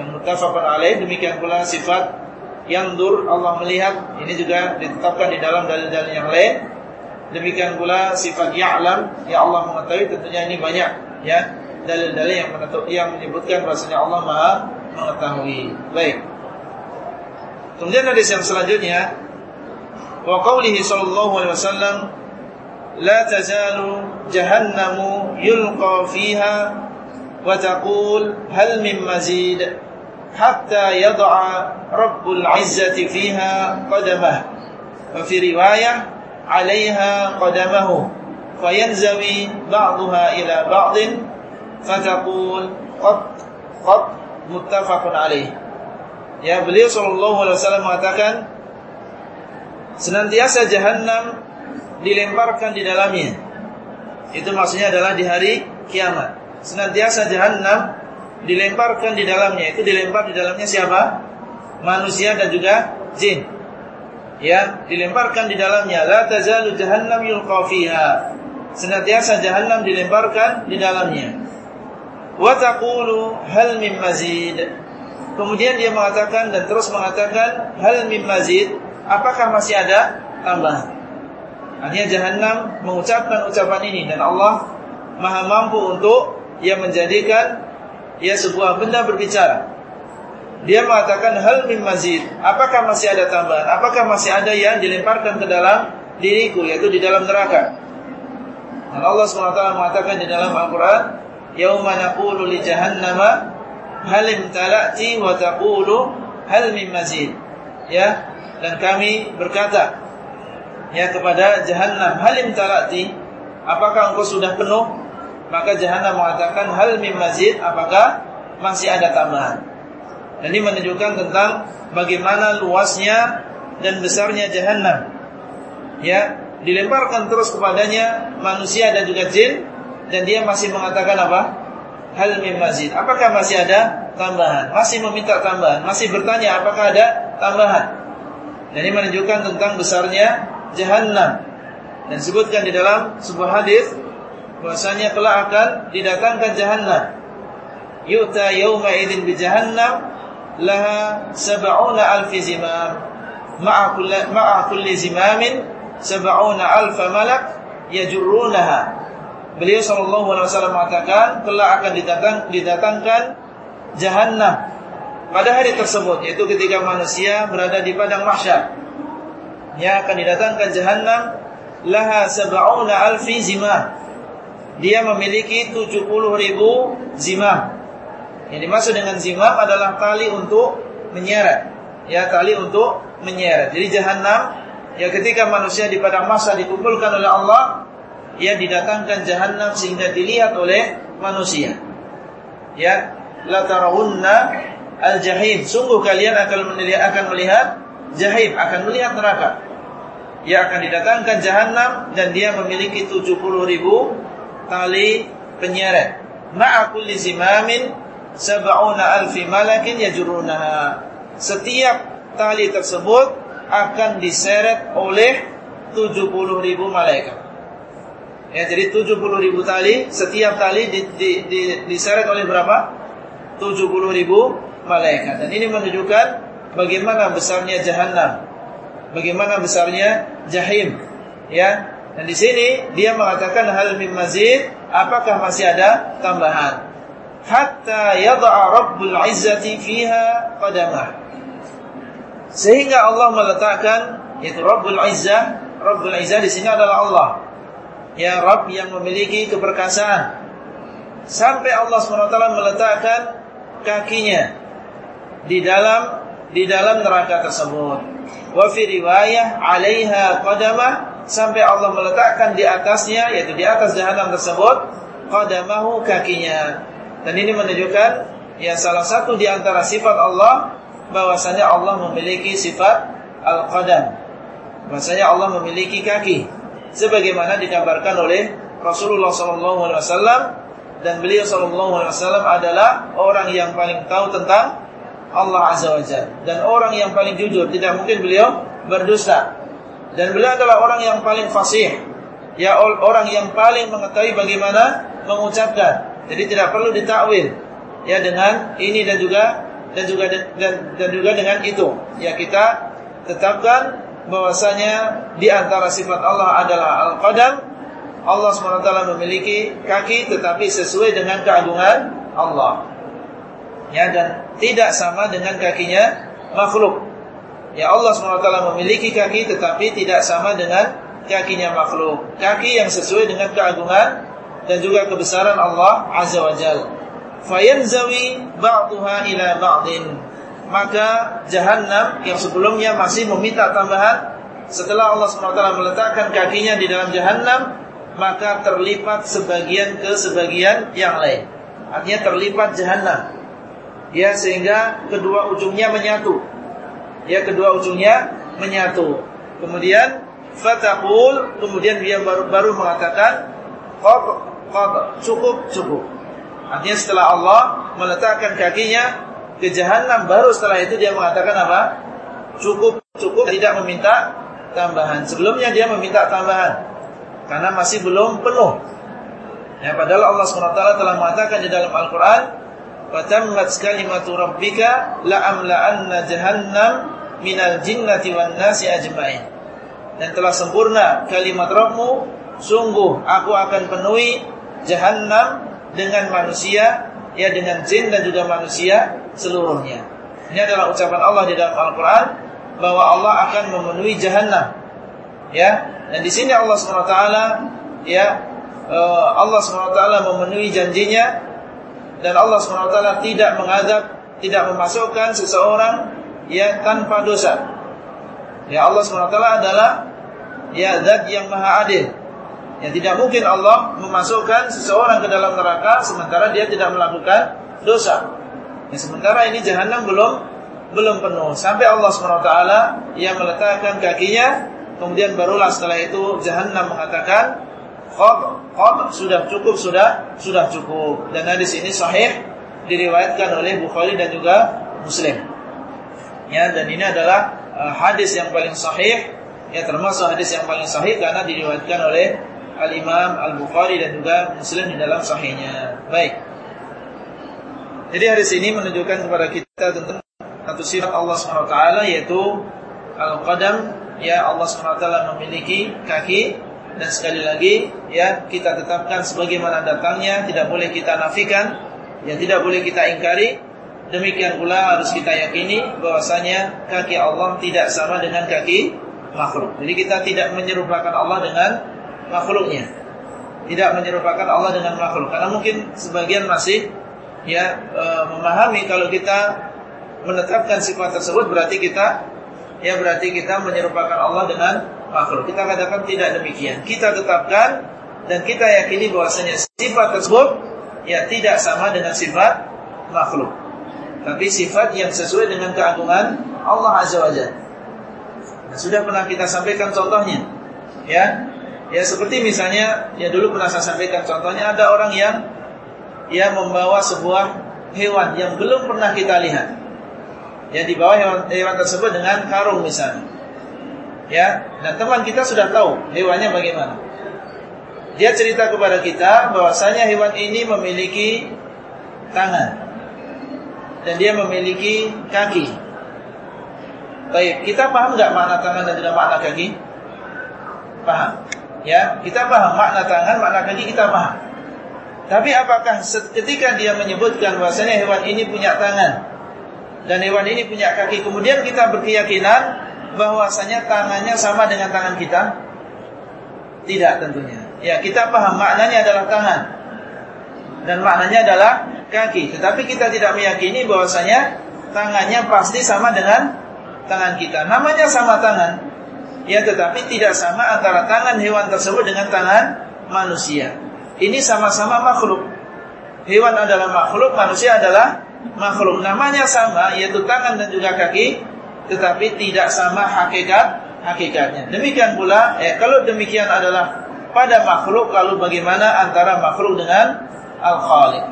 yang muttafaqun alaih demikian pula sifat yang dur Allah melihat ini juga ditetapkan di dalam dalil-dalil yang lain Demikian pula sifat ya'lam ya Allah mengetahui tentunya ini banyak ya dalil-dalil yang yang menyebutkan bahasanya Allah Maha mengetahui. Baik. Kemudian hadis yang selanjutnya wa qaulihi sallallahu alaihi wasallam لا تزال جهنم يلقى فيها وتقول هل من مزيد حتى يضع رب العزة فيها قدمه وفي رواية عليها قدمه فينزوي بعضها إلى بعض فتقول قط قط muttafaqun alaih. Ya beliau sallallahu alaihi wasallam mengatakan senantiasa جهنم dilemparkan di dalamnya. Itu maksudnya adalah di hari kiamat. Senantiasa jahanam dilemparkan di dalamnya. Itu dilempar di dalamnya siapa? Manusia dan juga jin ya dilemparkan di dalamnya la tazalu jahannam yulqa fiha senantiasa jahannam dilemparkan di dalamnya wa taqulu hal min mazid kemudian dia mengatakan dan terus mengatakan hal min mazid apakah masih ada tambahan artinya jahannam mengucapkan ucapan ini dan Allah maha mampu untuk ia menjadikan ia sebuah benda berbicara dia mengatakan hal min mazid. Apakah masih ada tambahan? Apakah masih ada yang dilemparkan ke dalam diriku yaitu di dalam neraka? Dan Allah SWT mengatakan di dalam Al-Qur'an, "Yauma naqulu li jahannama hal imtala'ti wa taqulu hal min mazid." Ya, dan kami berkata ya kepada jahannam, "Hal imtala'ti?" Apakah engkau sudah penuh? Maka jahannam mengatakan, "Hal min mazid?" Apakah masih ada tambahan? Dan ini menunjukkan tentang bagaimana luasnya dan besarnya jahanam. Ya, dilemparkan terus kepadanya manusia dan juga jin dan dia masih mengatakan apa? Hal min mazid. Apakah masih ada tambahan? Masih meminta tambahan, masih bertanya apakah ada tambahan. Dan ini menunjukkan tentang besarnya jahanam. Dan sebutkan di dalam sebuah hadis bahwasanya kelak akan didatangkan jahanam. Yu'ta yauma idzin bi jahannam laha sab'una alf zimam ma'a kulli ma'a kulli zimamin sab'una alf malak yajurrunaha Beliau sallallahu alaihi wasallam mengatakan telah akan didatang, didatangkan jahanam pada hari tersebut yaitu ketika manusia berada di padang mahsyar. Yang akan didatangkan jahanam laha sab'una alfi zimam. Dia memiliki 70 ribu zimam. Yang dimaksud dengan zimam adalah tali untuk menyeret. Ya, tali untuk menyeret. Jadi jahanam ya ketika manusia di padang masa dikumpulkan oleh Allah, ya didatangkan jahanam sehingga dilihat oleh manusia. Ya, la tarawunna al-jahim. Sungguh kalian akan melihat akan melihat jahim, akan melihat neraka. Ya akan didatangkan jahanam dan dia memiliki 70 ribu tali penyeret. Ma'a kulli zimamin sab'una alfi malakin yajrunaha. Setiap tali tersebut akan diseret oleh 70 ribu malaikat. Ya, jadi 70 ribu tali, setiap tali di, di, di, diseret oleh berapa? 70 ribu malaikat. Dan ini menunjukkan bagaimana besarnya jahanam. Bagaimana besarnya jahim. Ya. Dan di sini dia mengatakan hal min mazid, apakah masih ada tambahan? Hatta yada'a Rabbul Izzati fiha qadamah. Sehingga Allah meletakkan yaitu Rabbul Izzah, Rabbul Izzah di sini adalah Allah ya Rabb yang memiliki keperkasaan. Sampai Allah SWT meletakkan kakinya di dalam di dalam neraka tersebut. Wa fi riwayah 'alaiha qadamah sampai Allah meletakkan di atasnya yaitu di atas jahanam tersebut qadamahu kakinya. Dan ini menunjukkan ya salah satu di antara sifat Allah bahwasanya Allah memiliki sifat al-qadam. Bahwasanya Allah memiliki kaki sebagaimana dikabarkan oleh Rasulullah SAW dan beliau SAW adalah orang yang paling tahu tentang Allah Azza wa Jalla dan orang yang paling jujur tidak mungkin beliau berdusta dan beliau adalah orang yang paling fasih. Ya orang yang paling mengetahui bagaimana mengucapkan. Jadi tidak perlu ditakwil. Ya dengan ini dan juga dan juga dan, dan juga dengan itu. Ya kita tetapkan bahwasanya di antara sifat Allah adalah Al-Qadam. Allah SWT memiliki kaki tetapi sesuai dengan keagungan Allah. Ya dan tidak sama dengan kakinya makhluk. Ya Allah SWT memiliki kaki tetapi tidak sama dengan kakinya makhluk. Kaki yang sesuai dengan keagungan dan juga kebesaran Allah Azza wa Jalla. Fayanzawi ba'daha ila ba'din maka jahanam yang sebelumnya masih meminta tambahan setelah Allah SWT meletakkan kakinya di dalam jahanam maka terlipat sebagian ke sebagian yang lain artinya terlipat jahanam ya sehingga kedua ujungnya menyatu ya kedua ujungnya menyatu kemudian fataqul kemudian dia baru baru mengatakan qad qad cukup cukup artinya setelah Allah meletakkan kakinya ke jahanam baru setelah itu dia mengatakan apa? Cukup, cukup tidak meminta tambahan. Sebelumnya dia meminta tambahan karena masih belum penuh. Ya, padahal Allah SWT telah mengatakan di dalam Al-Qur'an, "Fatammat kalimatu rabbika la'amla'anna jahannam minal jinnati wan nasi ajma'in." Dan telah sempurna kalimat Rabbmu, sungguh aku akan penuhi jahannam dengan manusia ya dengan jin dan juga manusia seluruhnya. Ini adalah ucapan Allah di dalam Al-Qur'an bahwa Allah akan memenuhi jahanam. Ya, dan di sini Allah SWT ya eh, Allah SWT memenuhi janjinya dan Allah SWT tidak mengadab, tidak memasukkan seseorang ya tanpa dosa. Ya Allah SWT adalah ya zat yang maha adil. Yang tidak mungkin Allah memasukkan seseorang ke dalam neraka sementara dia tidak melakukan dosa. Ya, sementara ini jahanam belum belum penuh. Sampai Allah SWT yang meletakkan kakinya, kemudian barulah setelah itu jahanam mengatakan, "Qad qad sudah cukup, sudah sudah cukup." Dan hadis ini sahih diriwayatkan oleh Bukhari dan juga Muslim. Ya, dan ini adalah uh, hadis yang paling sahih, ya termasuk hadis yang paling sahih karena diriwayatkan oleh Al-Imam Al-Bukhari dan juga Muslim di dalam sahihnya. Baik. Jadi hadis ini menunjukkan kepada kita tentang satu sifat Allah SWT yaitu Al-Qadam ya Allah SWT memiliki kaki dan sekali lagi ya kita tetapkan sebagaimana datangnya tidak boleh kita nafikan ya tidak boleh kita ingkari demikian pula harus kita yakini bahwasanya kaki Allah tidak sama dengan kaki makhluk jadi kita tidak menyerupakan Allah dengan makhluknya. Tidak menyerupakan Allah dengan makhluk. Karena mungkin sebagian masih ya e, memahami kalau kita menetapkan sifat tersebut berarti kita ya berarti kita menyerupakan Allah dengan makhluk. Kita katakan tidak demikian. Kita tetapkan dan kita yakini bahwasanya sifat tersebut ya tidak sama dengan sifat makhluk. Tapi sifat yang sesuai dengan keagungan Allah Azza wa Jalla. Nah, sudah pernah kita sampaikan contohnya. Ya, Ya seperti misalnya ya dulu pernah saya sampaikan contohnya ada orang yang ya membawa sebuah hewan yang belum pernah kita lihat. Ya dibawa hewan, hewan tersebut dengan karung misalnya. Ya, dan teman kita sudah tahu hewannya bagaimana. Dia cerita kepada kita bahwasanya hewan ini memiliki tangan dan dia memiliki kaki. Baik, kita paham nggak makna tangan dan juga makna kaki? Paham. Ya, kita paham makna tangan, makna kaki kita paham. Tapi apakah ketika dia menyebutkan bahwasanya hewan ini punya tangan dan hewan ini punya kaki, kemudian kita berkeyakinan bahwasanya tangannya sama dengan tangan kita? Tidak tentunya. Ya, kita paham maknanya adalah tangan. Dan maknanya adalah kaki. Tetapi kita tidak meyakini bahwasanya tangannya pasti sama dengan tangan kita. Namanya sama tangan. Ya, tetapi tidak sama antara tangan hewan tersebut dengan tangan manusia. Ini sama-sama makhluk. Hewan adalah makhluk, manusia adalah makhluk. Namanya sama, yaitu tangan dan juga kaki, tetapi tidak sama hakikat hakikatnya. Demikian pula, eh, kalau demikian adalah pada makhluk lalu bagaimana antara makhluk dengan al-khaliq?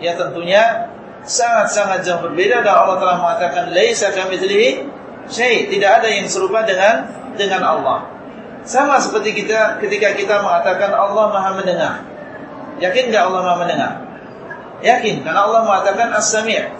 Ya tentunya sangat-sangat jauh berbeda dan Allah telah mengatakan laisa kamitslihi syai. Tidak ada yang serupa dengan dengan Allah. Sama seperti kita ketika kita mengatakan Allah Maha mendengar. Yakin enggak Allah Maha mendengar? Yakin karena Allah mengatakan as-sami'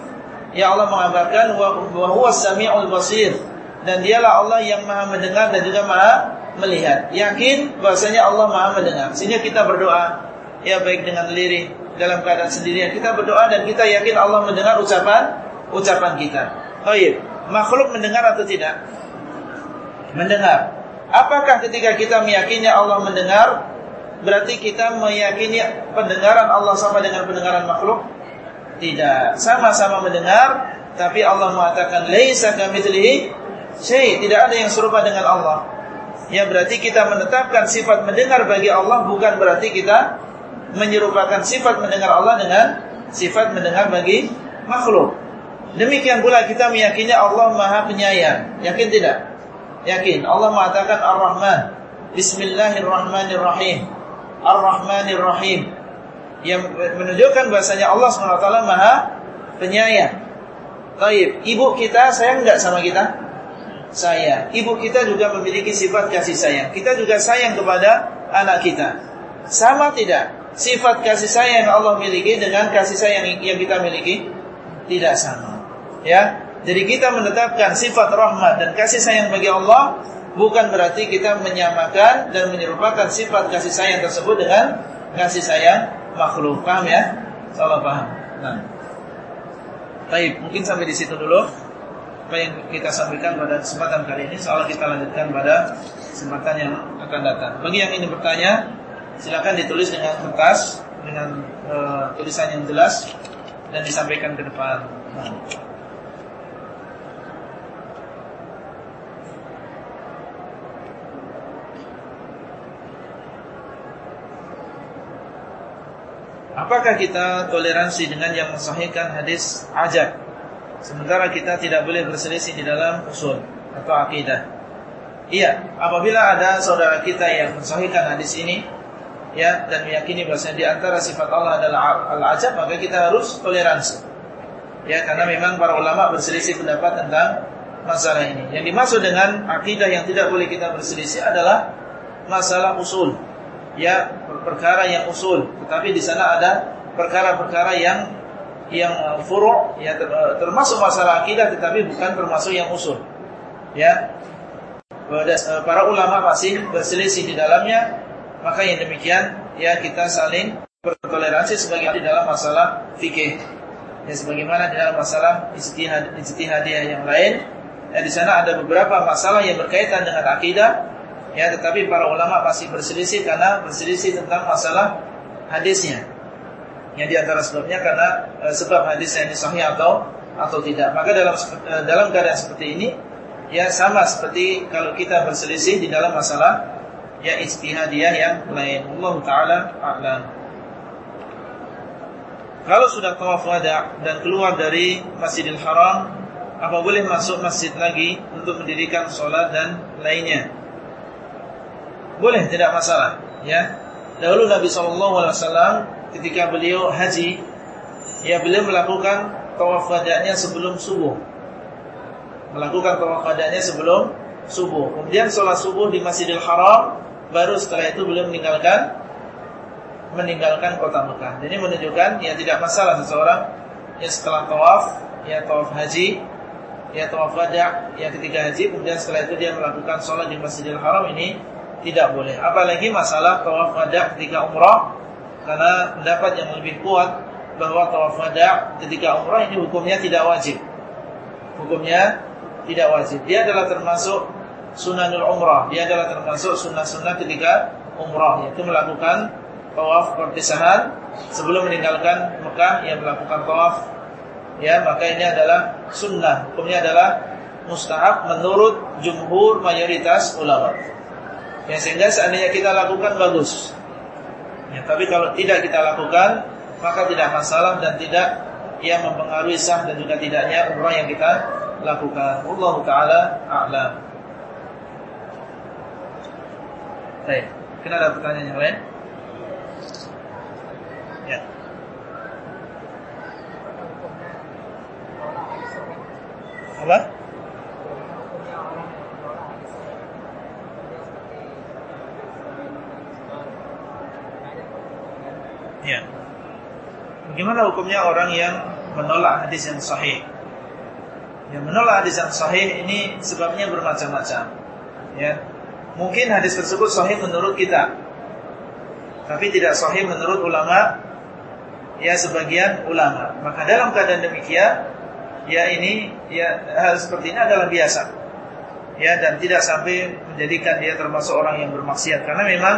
ya Allah mengabarkan wa huwa as-sami'ul basir dan dialah Allah yang Maha mendengar dan juga Maha melihat. Yakin bahasanya Allah Maha mendengar. Sehingga kita berdoa ya baik dengan lirih dalam keadaan sendirian. Kita berdoa dan kita yakin Allah mendengar ucapan ucapan kita. Baik, makhluk mendengar atau tidak? Mendengar. Apakah ketika kita meyakini Allah mendengar berarti kita meyakini pendengaran Allah sama dengan pendengaran makhluk? Tidak, sama-sama mendengar tapi Allah mengatakan laisa kamitslihi syai, tidak ada yang serupa dengan Allah. Ya berarti kita menetapkan sifat mendengar bagi Allah bukan berarti kita menyerupakan sifat mendengar Allah dengan sifat mendengar bagi makhluk. Demikian pula kita meyakini Allah Maha Penyayang. Yakin tidak? Yakin. Allah mengatakan Ar-Rahman. Bismillahirrahmanirrahim. Ar-Rahmanirrahim. Yang menunjukkan bahasanya Allah SWT Maha Penyayang. Taib. Ibu kita sayang enggak sama kita? sayang. Ibu kita juga memiliki sifat kasih sayang. Kita juga sayang kepada anak kita. Sama tidak? Sifat kasih sayang yang Allah miliki dengan kasih sayang yang kita miliki tidak sama. Ya. Jadi kita menetapkan sifat rahmat dan kasih sayang bagi Allah bukan berarti kita menyamakan dan menyerupakan sifat kasih sayang tersebut dengan kasih sayang makhluk. Paham ya? Salah paham. Nah. Baik, mungkin sampai di situ dulu apa yang kita sampaikan pada kesempatan kali ini soal kita lanjutkan pada kesempatan yang akan datang. Bagi yang ingin bertanya, silakan ditulis dengan kertas dengan uh, tulisan yang jelas dan disampaikan ke depan. Nah. Apakah kita toleransi dengan yang mensahihkan hadis ajak Sementara kita tidak boleh berselisih di dalam usul atau akidah. Iya, apabila ada saudara kita yang mensahihkan hadis ini ya dan meyakini bahwa di antara sifat Allah adalah al-ajab, maka kita harus toleransi. Ya, karena memang para ulama berselisih pendapat tentang masalah ini. Yang dimaksud dengan akidah yang tidak boleh kita berselisih adalah masalah usul. Ya, perkara yang usul, tetapi di sana ada perkara-perkara yang yang uh, furu' ya uh, termasuk masalah akidah tetapi bukan termasuk yang usul. Ya. Uh, para ulama masih berselisih di dalamnya, maka yang demikian ya kita saling bertoleransi sebagai di dalam masalah fikih. Ya sebagaimana di dalam masalah ijtihad ijtihadiyah yang lain, ya di sana ada beberapa masalah yang berkaitan dengan akidah, ya tetapi para ulama masih berselisih karena berselisih tentang masalah hadisnya. Yang di antara sebabnya karena e, sebab hadis yang sahih atau atau tidak. Maka dalam e, dalam keadaan seperti ini ya sama seperti kalau kita berselisih di dalam masalah ya ijtihadiyah yang lain. Allah taala a'lam. Kalau sudah tawaf wada dan keluar dari Masjidil Haram, apa boleh masuk masjid lagi untuk mendirikan sholat dan lainnya? Boleh, tidak masalah. Ya, dahulu Nabi saw ketika beliau haji, ya beliau melakukan tawaf wada'nya sebelum subuh. Melakukan tawaf wada'nya sebelum subuh. Kemudian sholat subuh di Masjidil Haram, baru setelah itu beliau meninggalkan meninggalkan kota Mekah. Jadi menunjukkan ya tidak masalah seseorang yang setelah tawaf, ya tawaf haji, ya tawaf wada, ya ketika haji, kemudian setelah itu dia melakukan sholat di Masjidil Haram ini tidak boleh. Apalagi masalah tawaf wada ketika umrah, karena pendapat yang lebih kuat bahwa tawaf wada ketika umrah ini hukumnya tidak wajib. Hukumnya tidak wajib. Dia adalah termasuk sunanul umrah. Dia adalah termasuk sunnah-sunnah ketika umrah, yaitu melakukan tawaf perpisahan sebelum meninggalkan Mekah yang melakukan tawaf ya maka ini adalah sunnah hukumnya adalah mustahab menurut jumhur mayoritas ulama ya sehingga seandainya kita lakukan bagus ya tapi kalau tidak kita lakukan maka tidak masalah dan tidak yang mempengaruhi sah dan juga tidaknya umrah yang kita lakukan Allah taala a'lam Baik, mungkin ada pertanyaan yang lain? Ya. Apa? Ya. Bagaimana hukumnya orang yang menolak hadis yang sahih? Yang menolak hadis yang sahih ini sebabnya bermacam-macam. Ya. Mungkin hadis tersebut sahih menurut kita, tapi tidak sahih menurut ulama ya sebagian ulama. Maka dalam keadaan demikian ya ini ya hal seperti ini adalah biasa. Ya dan tidak sampai menjadikan dia termasuk orang yang bermaksiat karena memang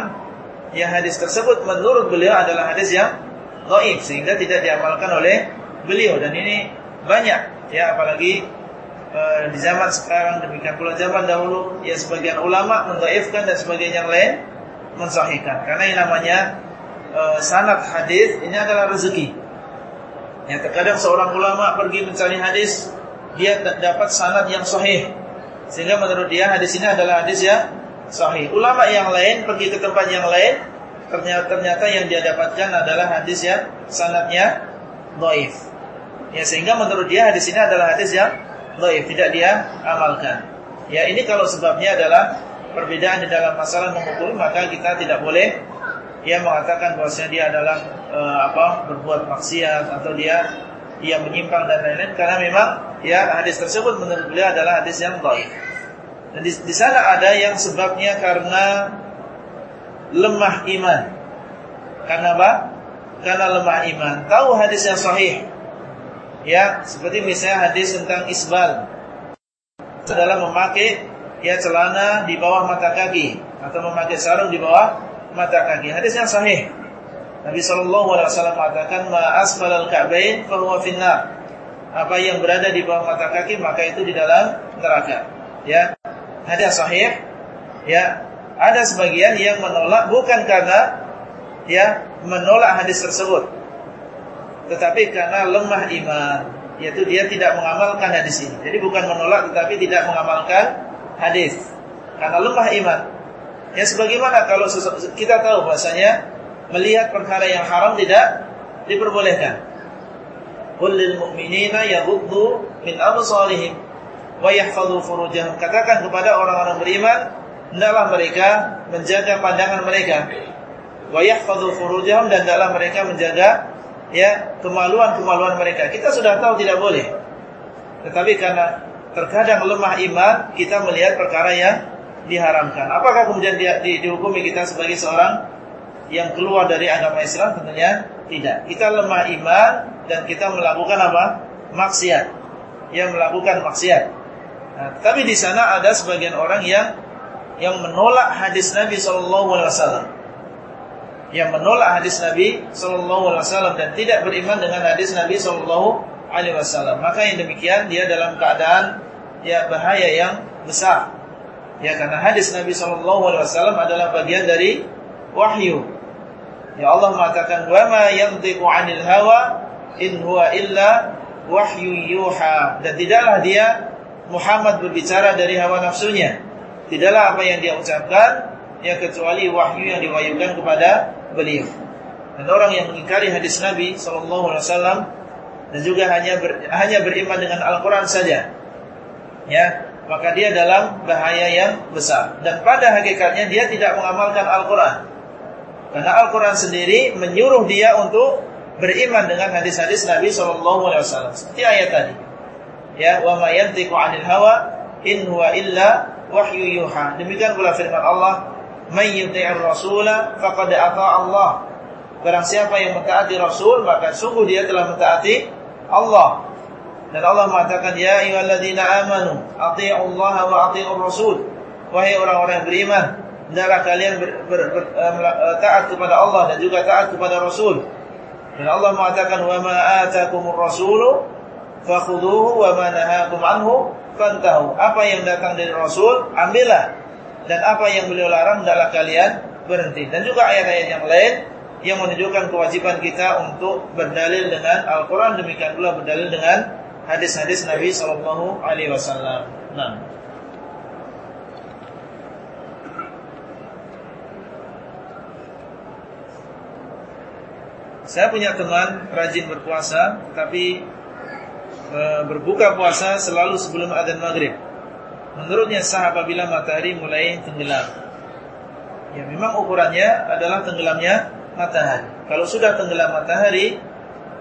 ya hadis tersebut menurut beliau adalah hadis yang dhaif sehingga tidak diamalkan oleh beliau dan ini banyak ya apalagi e, di zaman sekarang demikian pula zaman dahulu ya sebagian ulama mendhaifkan dan sebagian yang lain mensahihkan. Karena yang namanya e, sanad hadis ini adalah rezeki. Ya, terkadang seorang ulama pergi mencari hadis, dia dapat sanad yang sahih. Sehingga menurut dia hadis ini adalah hadis yang sahih. Ulama yang lain pergi ke tempat yang lain, ternyata ternyata yang dia dapatkan adalah hadis yang sanadnya dhaif. Ya, sehingga menurut dia hadis ini adalah hadis yang dhaif, tidak dia amalkan. Ya, ini kalau sebabnya adalah perbedaan di dalam masalah mengukur maka kita tidak boleh ia mengatakan bahwasanya dia adalah e, apa berbuat maksiat atau dia ia menyimpang dan lain-lain karena memang ya hadis tersebut menurut beliau adalah hadis yang dhaif. Dan di, di sana ada yang sebabnya karena lemah iman. Karena apa? Karena lemah iman. Tahu hadis yang sahih. Ya, seperti misalnya hadis tentang isbal. Adalah memakai ya celana di bawah mata kaki atau memakai sarung di bawah mata kaki. Hadis yang sahih. Nabi sallallahu alaihi wasallam mengatakan ma asfalal ka'bain fa huwa finnar. Apa yang berada di bawah mata kaki maka itu di dalam neraka. Ya. Hadis sahih. Ya. Ada sebagian yang menolak bukan karena ya menolak hadis tersebut. Tetapi karena lemah iman, yaitu dia tidak mengamalkan hadis ini. Jadi bukan menolak tetapi tidak mengamalkan hadis karena lemah iman. Ya sebagaimana kalau kita tahu bahasanya melihat perkara yang haram tidak diperbolehkan. Qul lil mu'minina yaghuddu min absarihim wa yahfazu furujahum. Katakan kepada orang-orang beriman, hendaklah mereka menjaga pandangan mereka. Wa yahfazu furujahum dan hendaklah mereka menjaga ya kemaluan-kemaluan mereka. Kita sudah tahu tidak boleh. Tetapi karena terkadang lemah iman kita melihat perkara yang diharamkan. Apakah kemudian dia, di, dihukumi kita sebagai seorang yang keluar dari agama Islam? Tentunya tidak. Kita lemah iman dan kita melakukan apa? Maksiat. Yang melakukan maksiat. Nah, tapi di sana ada sebagian orang yang yang menolak hadis Nabi Wasallam, yang menolak hadis Nabi Wasallam dan tidak beriman dengan hadis Nabi wasallam. Maka yang demikian dia dalam keadaan ya bahaya yang besar. Ya karena hadis Nabi wasallam adalah bagian dari wahyu. Ya Allah mengatakan wa ma yantiqu 'anil hawa in huwa illa wahyu yuha. Dan tidaklah dia Muhammad berbicara dari hawa nafsunya. Tidaklah apa yang dia ucapkan ya kecuali wahyu yang diwahyukan kepada beliau. Dan orang yang mengingkari hadis Nabi wasallam dan juga hanya ber, hanya beriman dengan Al-Qur'an saja. Ya, maka dia dalam bahaya yang besar dan pada hakikatnya dia tidak mengamalkan Al-Qur'an. Karena Al-Quran sendiri menyuruh dia untuk beriman dengan hadis-hadis Nabi SAW. Seperti ayat tadi. Ya, wa ma yantiqu 'anil hawa in huwa illa wahyu yuha. Demikian pula firman Allah, "May yuti'ir rasula faqad ata'a Allah." Barang siapa yang mentaati Rasul, maka sungguh dia telah mentaati Allah. Dan Allah mengatakan, "Ya ayyuhalladzina amanu, Allah wa athi'ur rasul." Wahai orang-orang yang beriman, hendaklah kalian ber, ber, ber, uh, taat kepada Allah dan juga taat kepada Rasul. Dan Allah mengatakan, "Wa ma atakumur rasulu fakhudhuhu wa ma nahakum anhu fantahu." Apa yang datang dari Rasul, ambillah. Dan apa yang beliau larang, hendaklah kalian berhenti. Dan juga ayat-ayat yang lain yang menunjukkan kewajiban kita untuk berdalil dengan Al-Quran demikian pula berdalil dengan hadis-hadis Nabi Sallallahu Alaihi Wasallam. Nah. Saya punya teman rajin berpuasa, tetapi e, berbuka puasa selalu sebelum adzan maghrib. Menurutnya sah apabila matahari mulai tenggelam. Ya memang ukurannya adalah tenggelamnya matahari. Kalau sudah tenggelam matahari,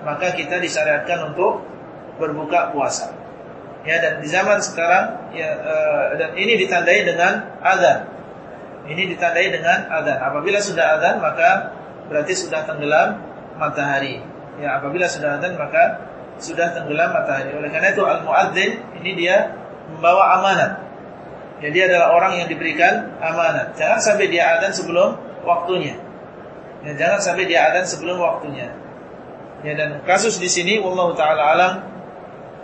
maka kita disyariatkan untuk berbuka puasa. Ya dan di zaman sekarang ya e, dan ini ditandai dengan adzan. Ini ditandai dengan adzan. Apabila sudah adzan maka berarti sudah tenggelam matahari. Ya, apabila sudah adzan maka sudah tenggelam matahari. Oleh karena itu al-muadzin ini dia membawa amanat. Ya, dia adalah orang yang diberikan amanat. Jangan sampai dia adzan sebelum waktunya. Ya, jangan sampai dia adzan sebelum waktunya. Ya, dan kasus di sini wallahu taala alam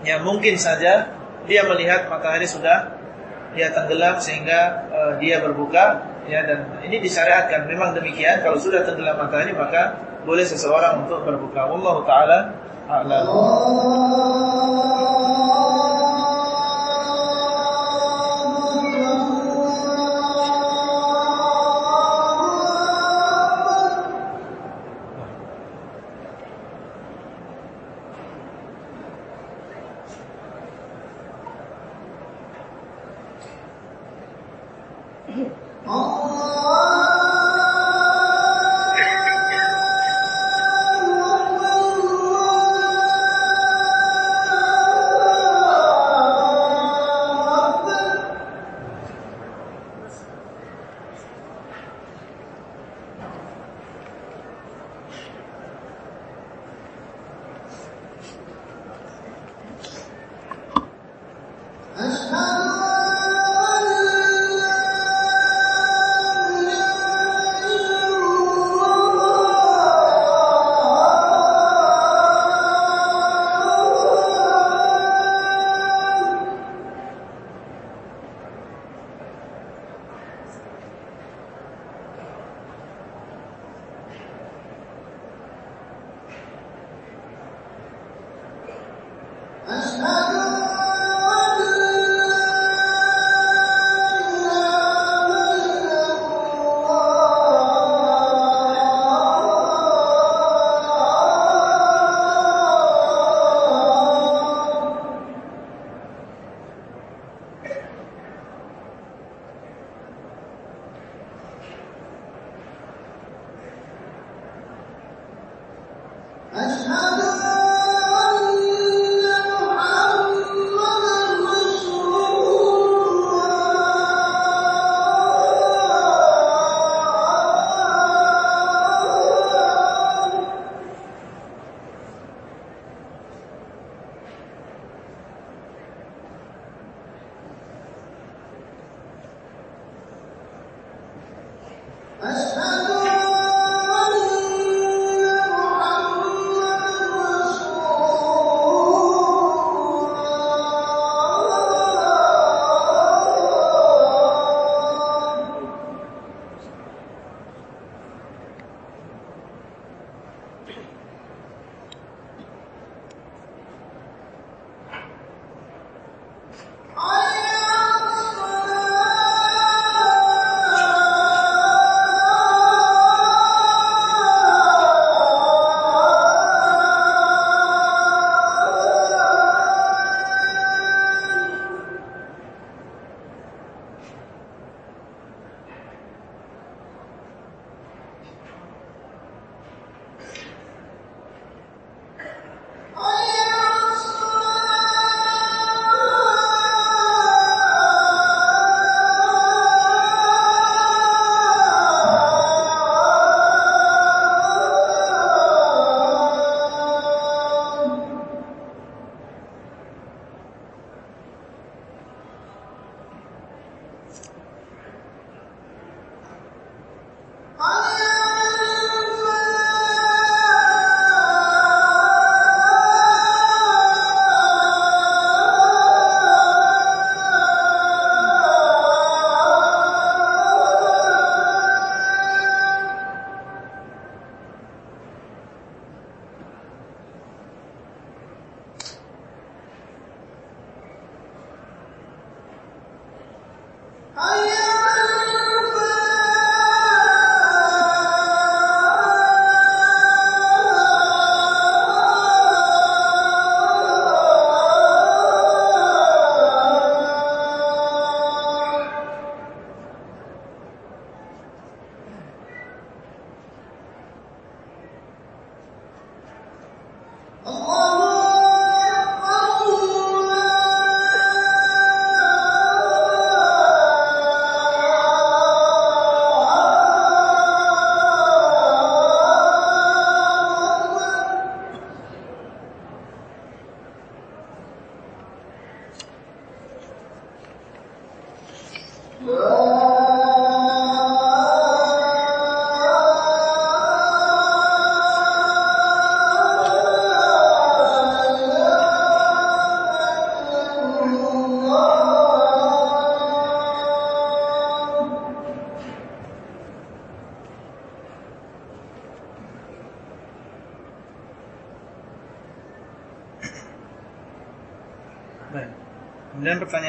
ya mungkin saja dia melihat matahari sudah dia tenggelam sehingga uh, dia berbuka ya dan ini disyariatkan memang demikian kalau sudah tenggelam matahari maka boleh seseorang untuk berbuka. Wallahu taala أعلى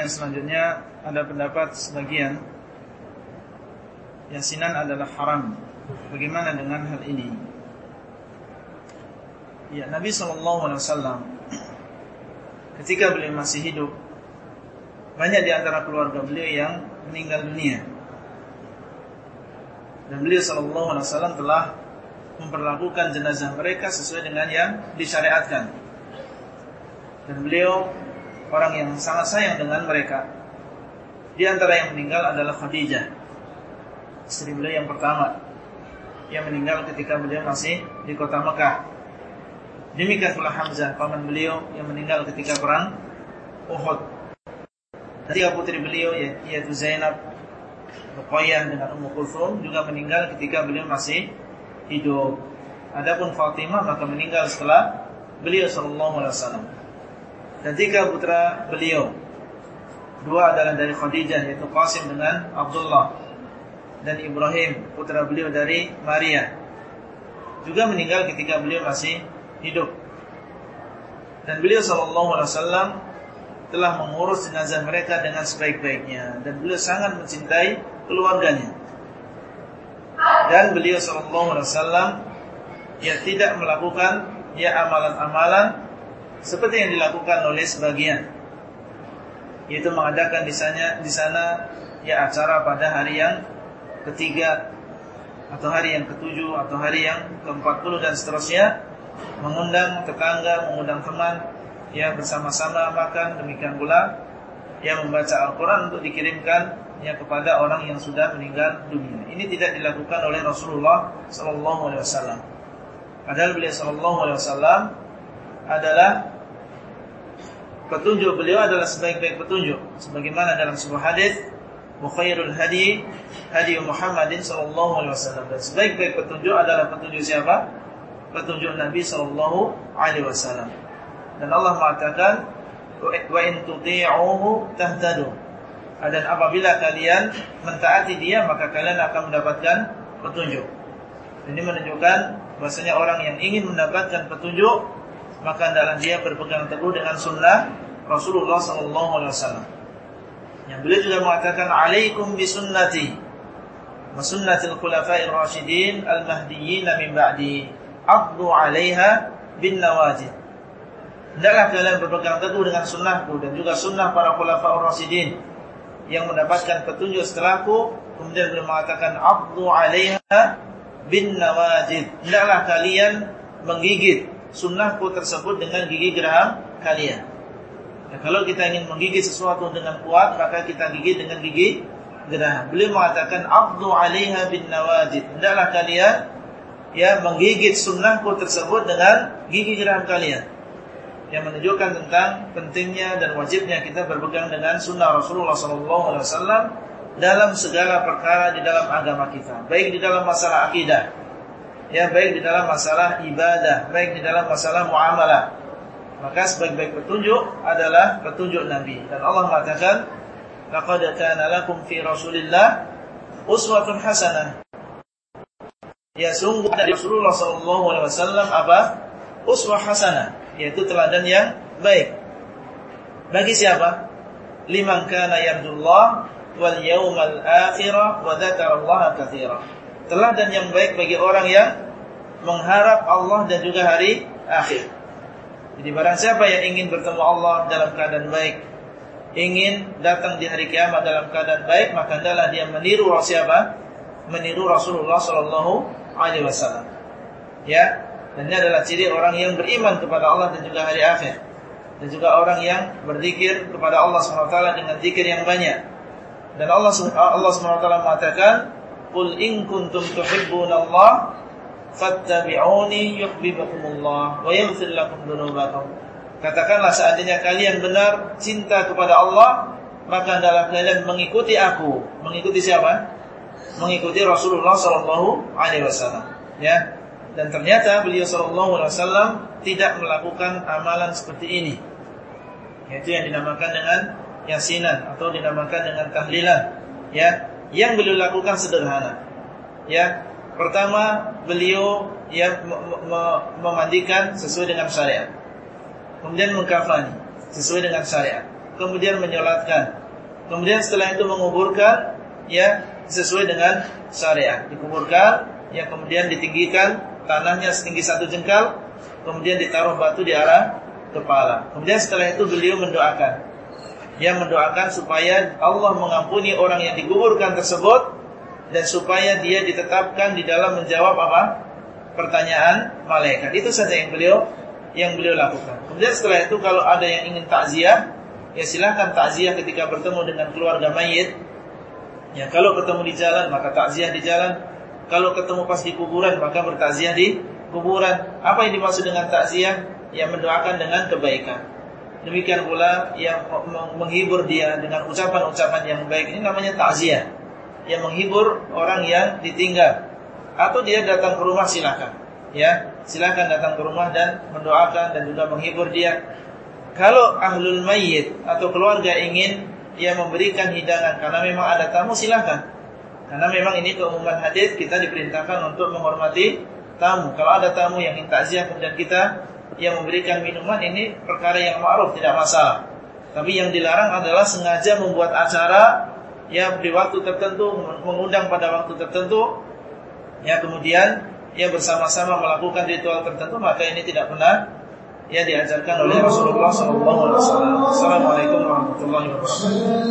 Selanjutnya ada pendapat sebagian yasinan adalah haram. Bagaimana dengan hal ini? Ya, Nabi SAW ketika beliau masih hidup banyak di antara keluarga beliau yang meninggal dunia. Dan beliau SAW telah memperlakukan jenazah mereka sesuai dengan yang disyariatkan. Dan beliau orang yang sangat sayang dengan mereka. Di antara yang meninggal adalah Khadijah, istri beliau yang pertama, yang meninggal ketika beliau masih di kota Mekah. Demikian pula Hamzah, paman beliau yang meninggal ketika perang Uhud. Dan tiga putri beliau yaitu Zainab, Ruqayyah dengan Ummu Kulthum juga meninggal ketika beliau masih hidup. Adapun Fatimah maka meninggal setelah beliau sallallahu alaihi wasallam. Dan tiga putra beliau Dua adalah dari Khadijah yaitu Qasim dengan Abdullah Dan Ibrahim putra beliau dari Maria Juga meninggal ketika beliau masih hidup. Dan beliau SAW telah mengurus jenazah mereka dengan sebaik-baiknya dan beliau sangat mencintai keluarganya. Dan beliau SAW ya tidak melakukan ya amalan-amalan seperti yang dilakukan oleh sebagian yaitu mengadakan di sana di sana ya acara pada hari yang ketiga atau hari yang ketujuh atau hari yang ke-40 dan seterusnya mengundang tetangga, mengundang teman yang bersama-sama makan, demikian pula yang membaca Al-Quran untuk dikirimkan ya kepada orang yang sudah meninggal dunia. Ini tidak dilakukan oleh Rasulullah Sallallahu Alaihi Wasallam. Padahal beliau Sallallahu Alaihi Wasallam adalah petunjuk beliau adalah sebaik-baik petunjuk. Sebagaimana dalam sebuah hadis, Mukhairul hadi hadi Muhammadin sallallahu alaihi wasallam. Dan sebaik-baik petunjuk adalah petunjuk siapa? petunjuk Nabi sallallahu alaihi wasallam. Dan Allah mengatakan wa in tuti'uhu tahtadu. Dan apabila kalian mentaati dia maka kalian akan mendapatkan petunjuk. Ini menunjukkan bahasanya orang yang ingin mendapatkan petunjuk maka adalah dia berpegang teguh dengan sunnah Rasulullah sallallahu alaihi wasallam. Yang beliau juga mengatakan alaikum bisunnati wa sunnatil khulafa'ir rasyidin al-mahdiyyin min ba'di abdu 'alaiha bin nawajid. Hendaklah kalian berpegang teguh dengan sunnahku dan juga sunnah para khulafaur rasyidin yang mendapatkan petunjuk setelahku. Kemudian beliau mengatakan abdu 'alaiha bin nawajid. Hendaklah kalian menggigit sunnahku tersebut dengan gigi geraham kalian. Ya, kalau kita ingin menggigit sesuatu dengan kuat, maka kita gigit dengan gigi geraham. Beliau mengatakan abdu 'alaiha bin nawajid. Hendaklah kalian ya menggigit sunnahku tersebut dengan gigi geram kalian yang menunjukkan tentang pentingnya dan wajibnya kita berpegang dengan sunnah Rasulullah SAW dalam segala perkara di dalam agama kita, baik di dalam masalah akidah, ya baik di dalam masalah ibadah, baik di dalam masalah muamalah. Maka sebaik-baik petunjuk adalah petunjuk Nabi dan Allah mengatakan laqad kana lakum fi Rasulillah uswatun hasanah Ya sungguh dari Rasulullah SAW apa? Uswah hasanah, yaitu teladan yang baik. Bagi siapa? Liman kana yardullah wal yawmal akhirah wa dzakarallaha katsira. Teladan yang baik bagi orang yang mengharap Allah dan juga hari akhir. Jadi barang siapa yang ingin bertemu Allah dalam keadaan baik, ingin datang di hari kiamat dalam keadaan baik, maka hendaklah dia meniru siapa? Meniru Rasulullah sallallahu alaihi wasallam. Ya, dan ini adalah ciri orang yang beriman kepada Allah dan juga hari akhir. Dan juga orang yang berzikir kepada Allah SWT dengan zikir yang banyak. Dan Allah Allah SWT mengatakan, "Qul in kuntum tuhibbunallaha fattabi'uni yuhibbukumullah wa yaghfir lakum dzunubakum." Katakanlah seandainya kalian benar cinta kepada Allah, maka adalah kalian mengikuti aku. Mengikuti siapa? mengikuti Rasulullah Sallallahu Alaihi Wasallam. Ya, dan ternyata beliau Sallallahu Alaihi Wasallam tidak melakukan amalan seperti ini, yaitu yang dinamakan dengan yasinan atau dinamakan dengan tahlilan. Ya, yang beliau lakukan sederhana. Ya, pertama beliau ya memandikan sesuai dengan syariat, kemudian mengkafani sesuai dengan syariat. kemudian menyolatkan. Kemudian setelah itu menguburkan ya sesuai dengan syariat. Dikuburkan, ya kemudian ditinggikan tanahnya setinggi satu jengkal, kemudian ditaruh batu di arah kepala. Kemudian setelah itu beliau mendoakan. Yang mendoakan supaya Allah mengampuni orang yang dikuburkan tersebut dan supaya dia ditetapkan di dalam menjawab apa? pertanyaan malaikat. Itu saja yang beliau yang beliau lakukan. Kemudian setelah itu kalau ada yang ingin takziah, ya silahkan takziah ketika bertemu dengan keluarga mayit. Ya, kalau ketemu di jalan maka takziah di jalan. Kalau ketemu pas di kuburan maka bertakziah di kuburan. Apa yang dimaksud dengan takziah? Yang mendoakan dengan kebaikan. Demikian pula yang menghibur dia dengan ucapan-ucapan yang baik ini namanya takziah. Yang menghibur orang yang ditinggal atau dia datang ke rumah silakan. Ya, silakan datang ke rumah dan mendoakan dan juga menghibur dia. Kalau ahlul mayyit atau keluarga ingin ia memberikan hidangan karena memang ada tamu silakan. Karena memang ini keumuman hadis kita diperintahkan untuk menghormati tamu. Kalau ada tamu yang ingin takziah kemudian kita yang memberikan minuman ini perkara yang ma'ruf tidak masalah. Tapi yang dilarang adalah sengaja membuat acara yang di waktu tertentu mengundang pada waktu tertentu ya kemudian ya bersama-sama melakukan ritual tertentu maka ini tidak pernah ya diajarkan oleh Rasulullah SAW. Assalamualaikum warahmatullahi wabarakatuh.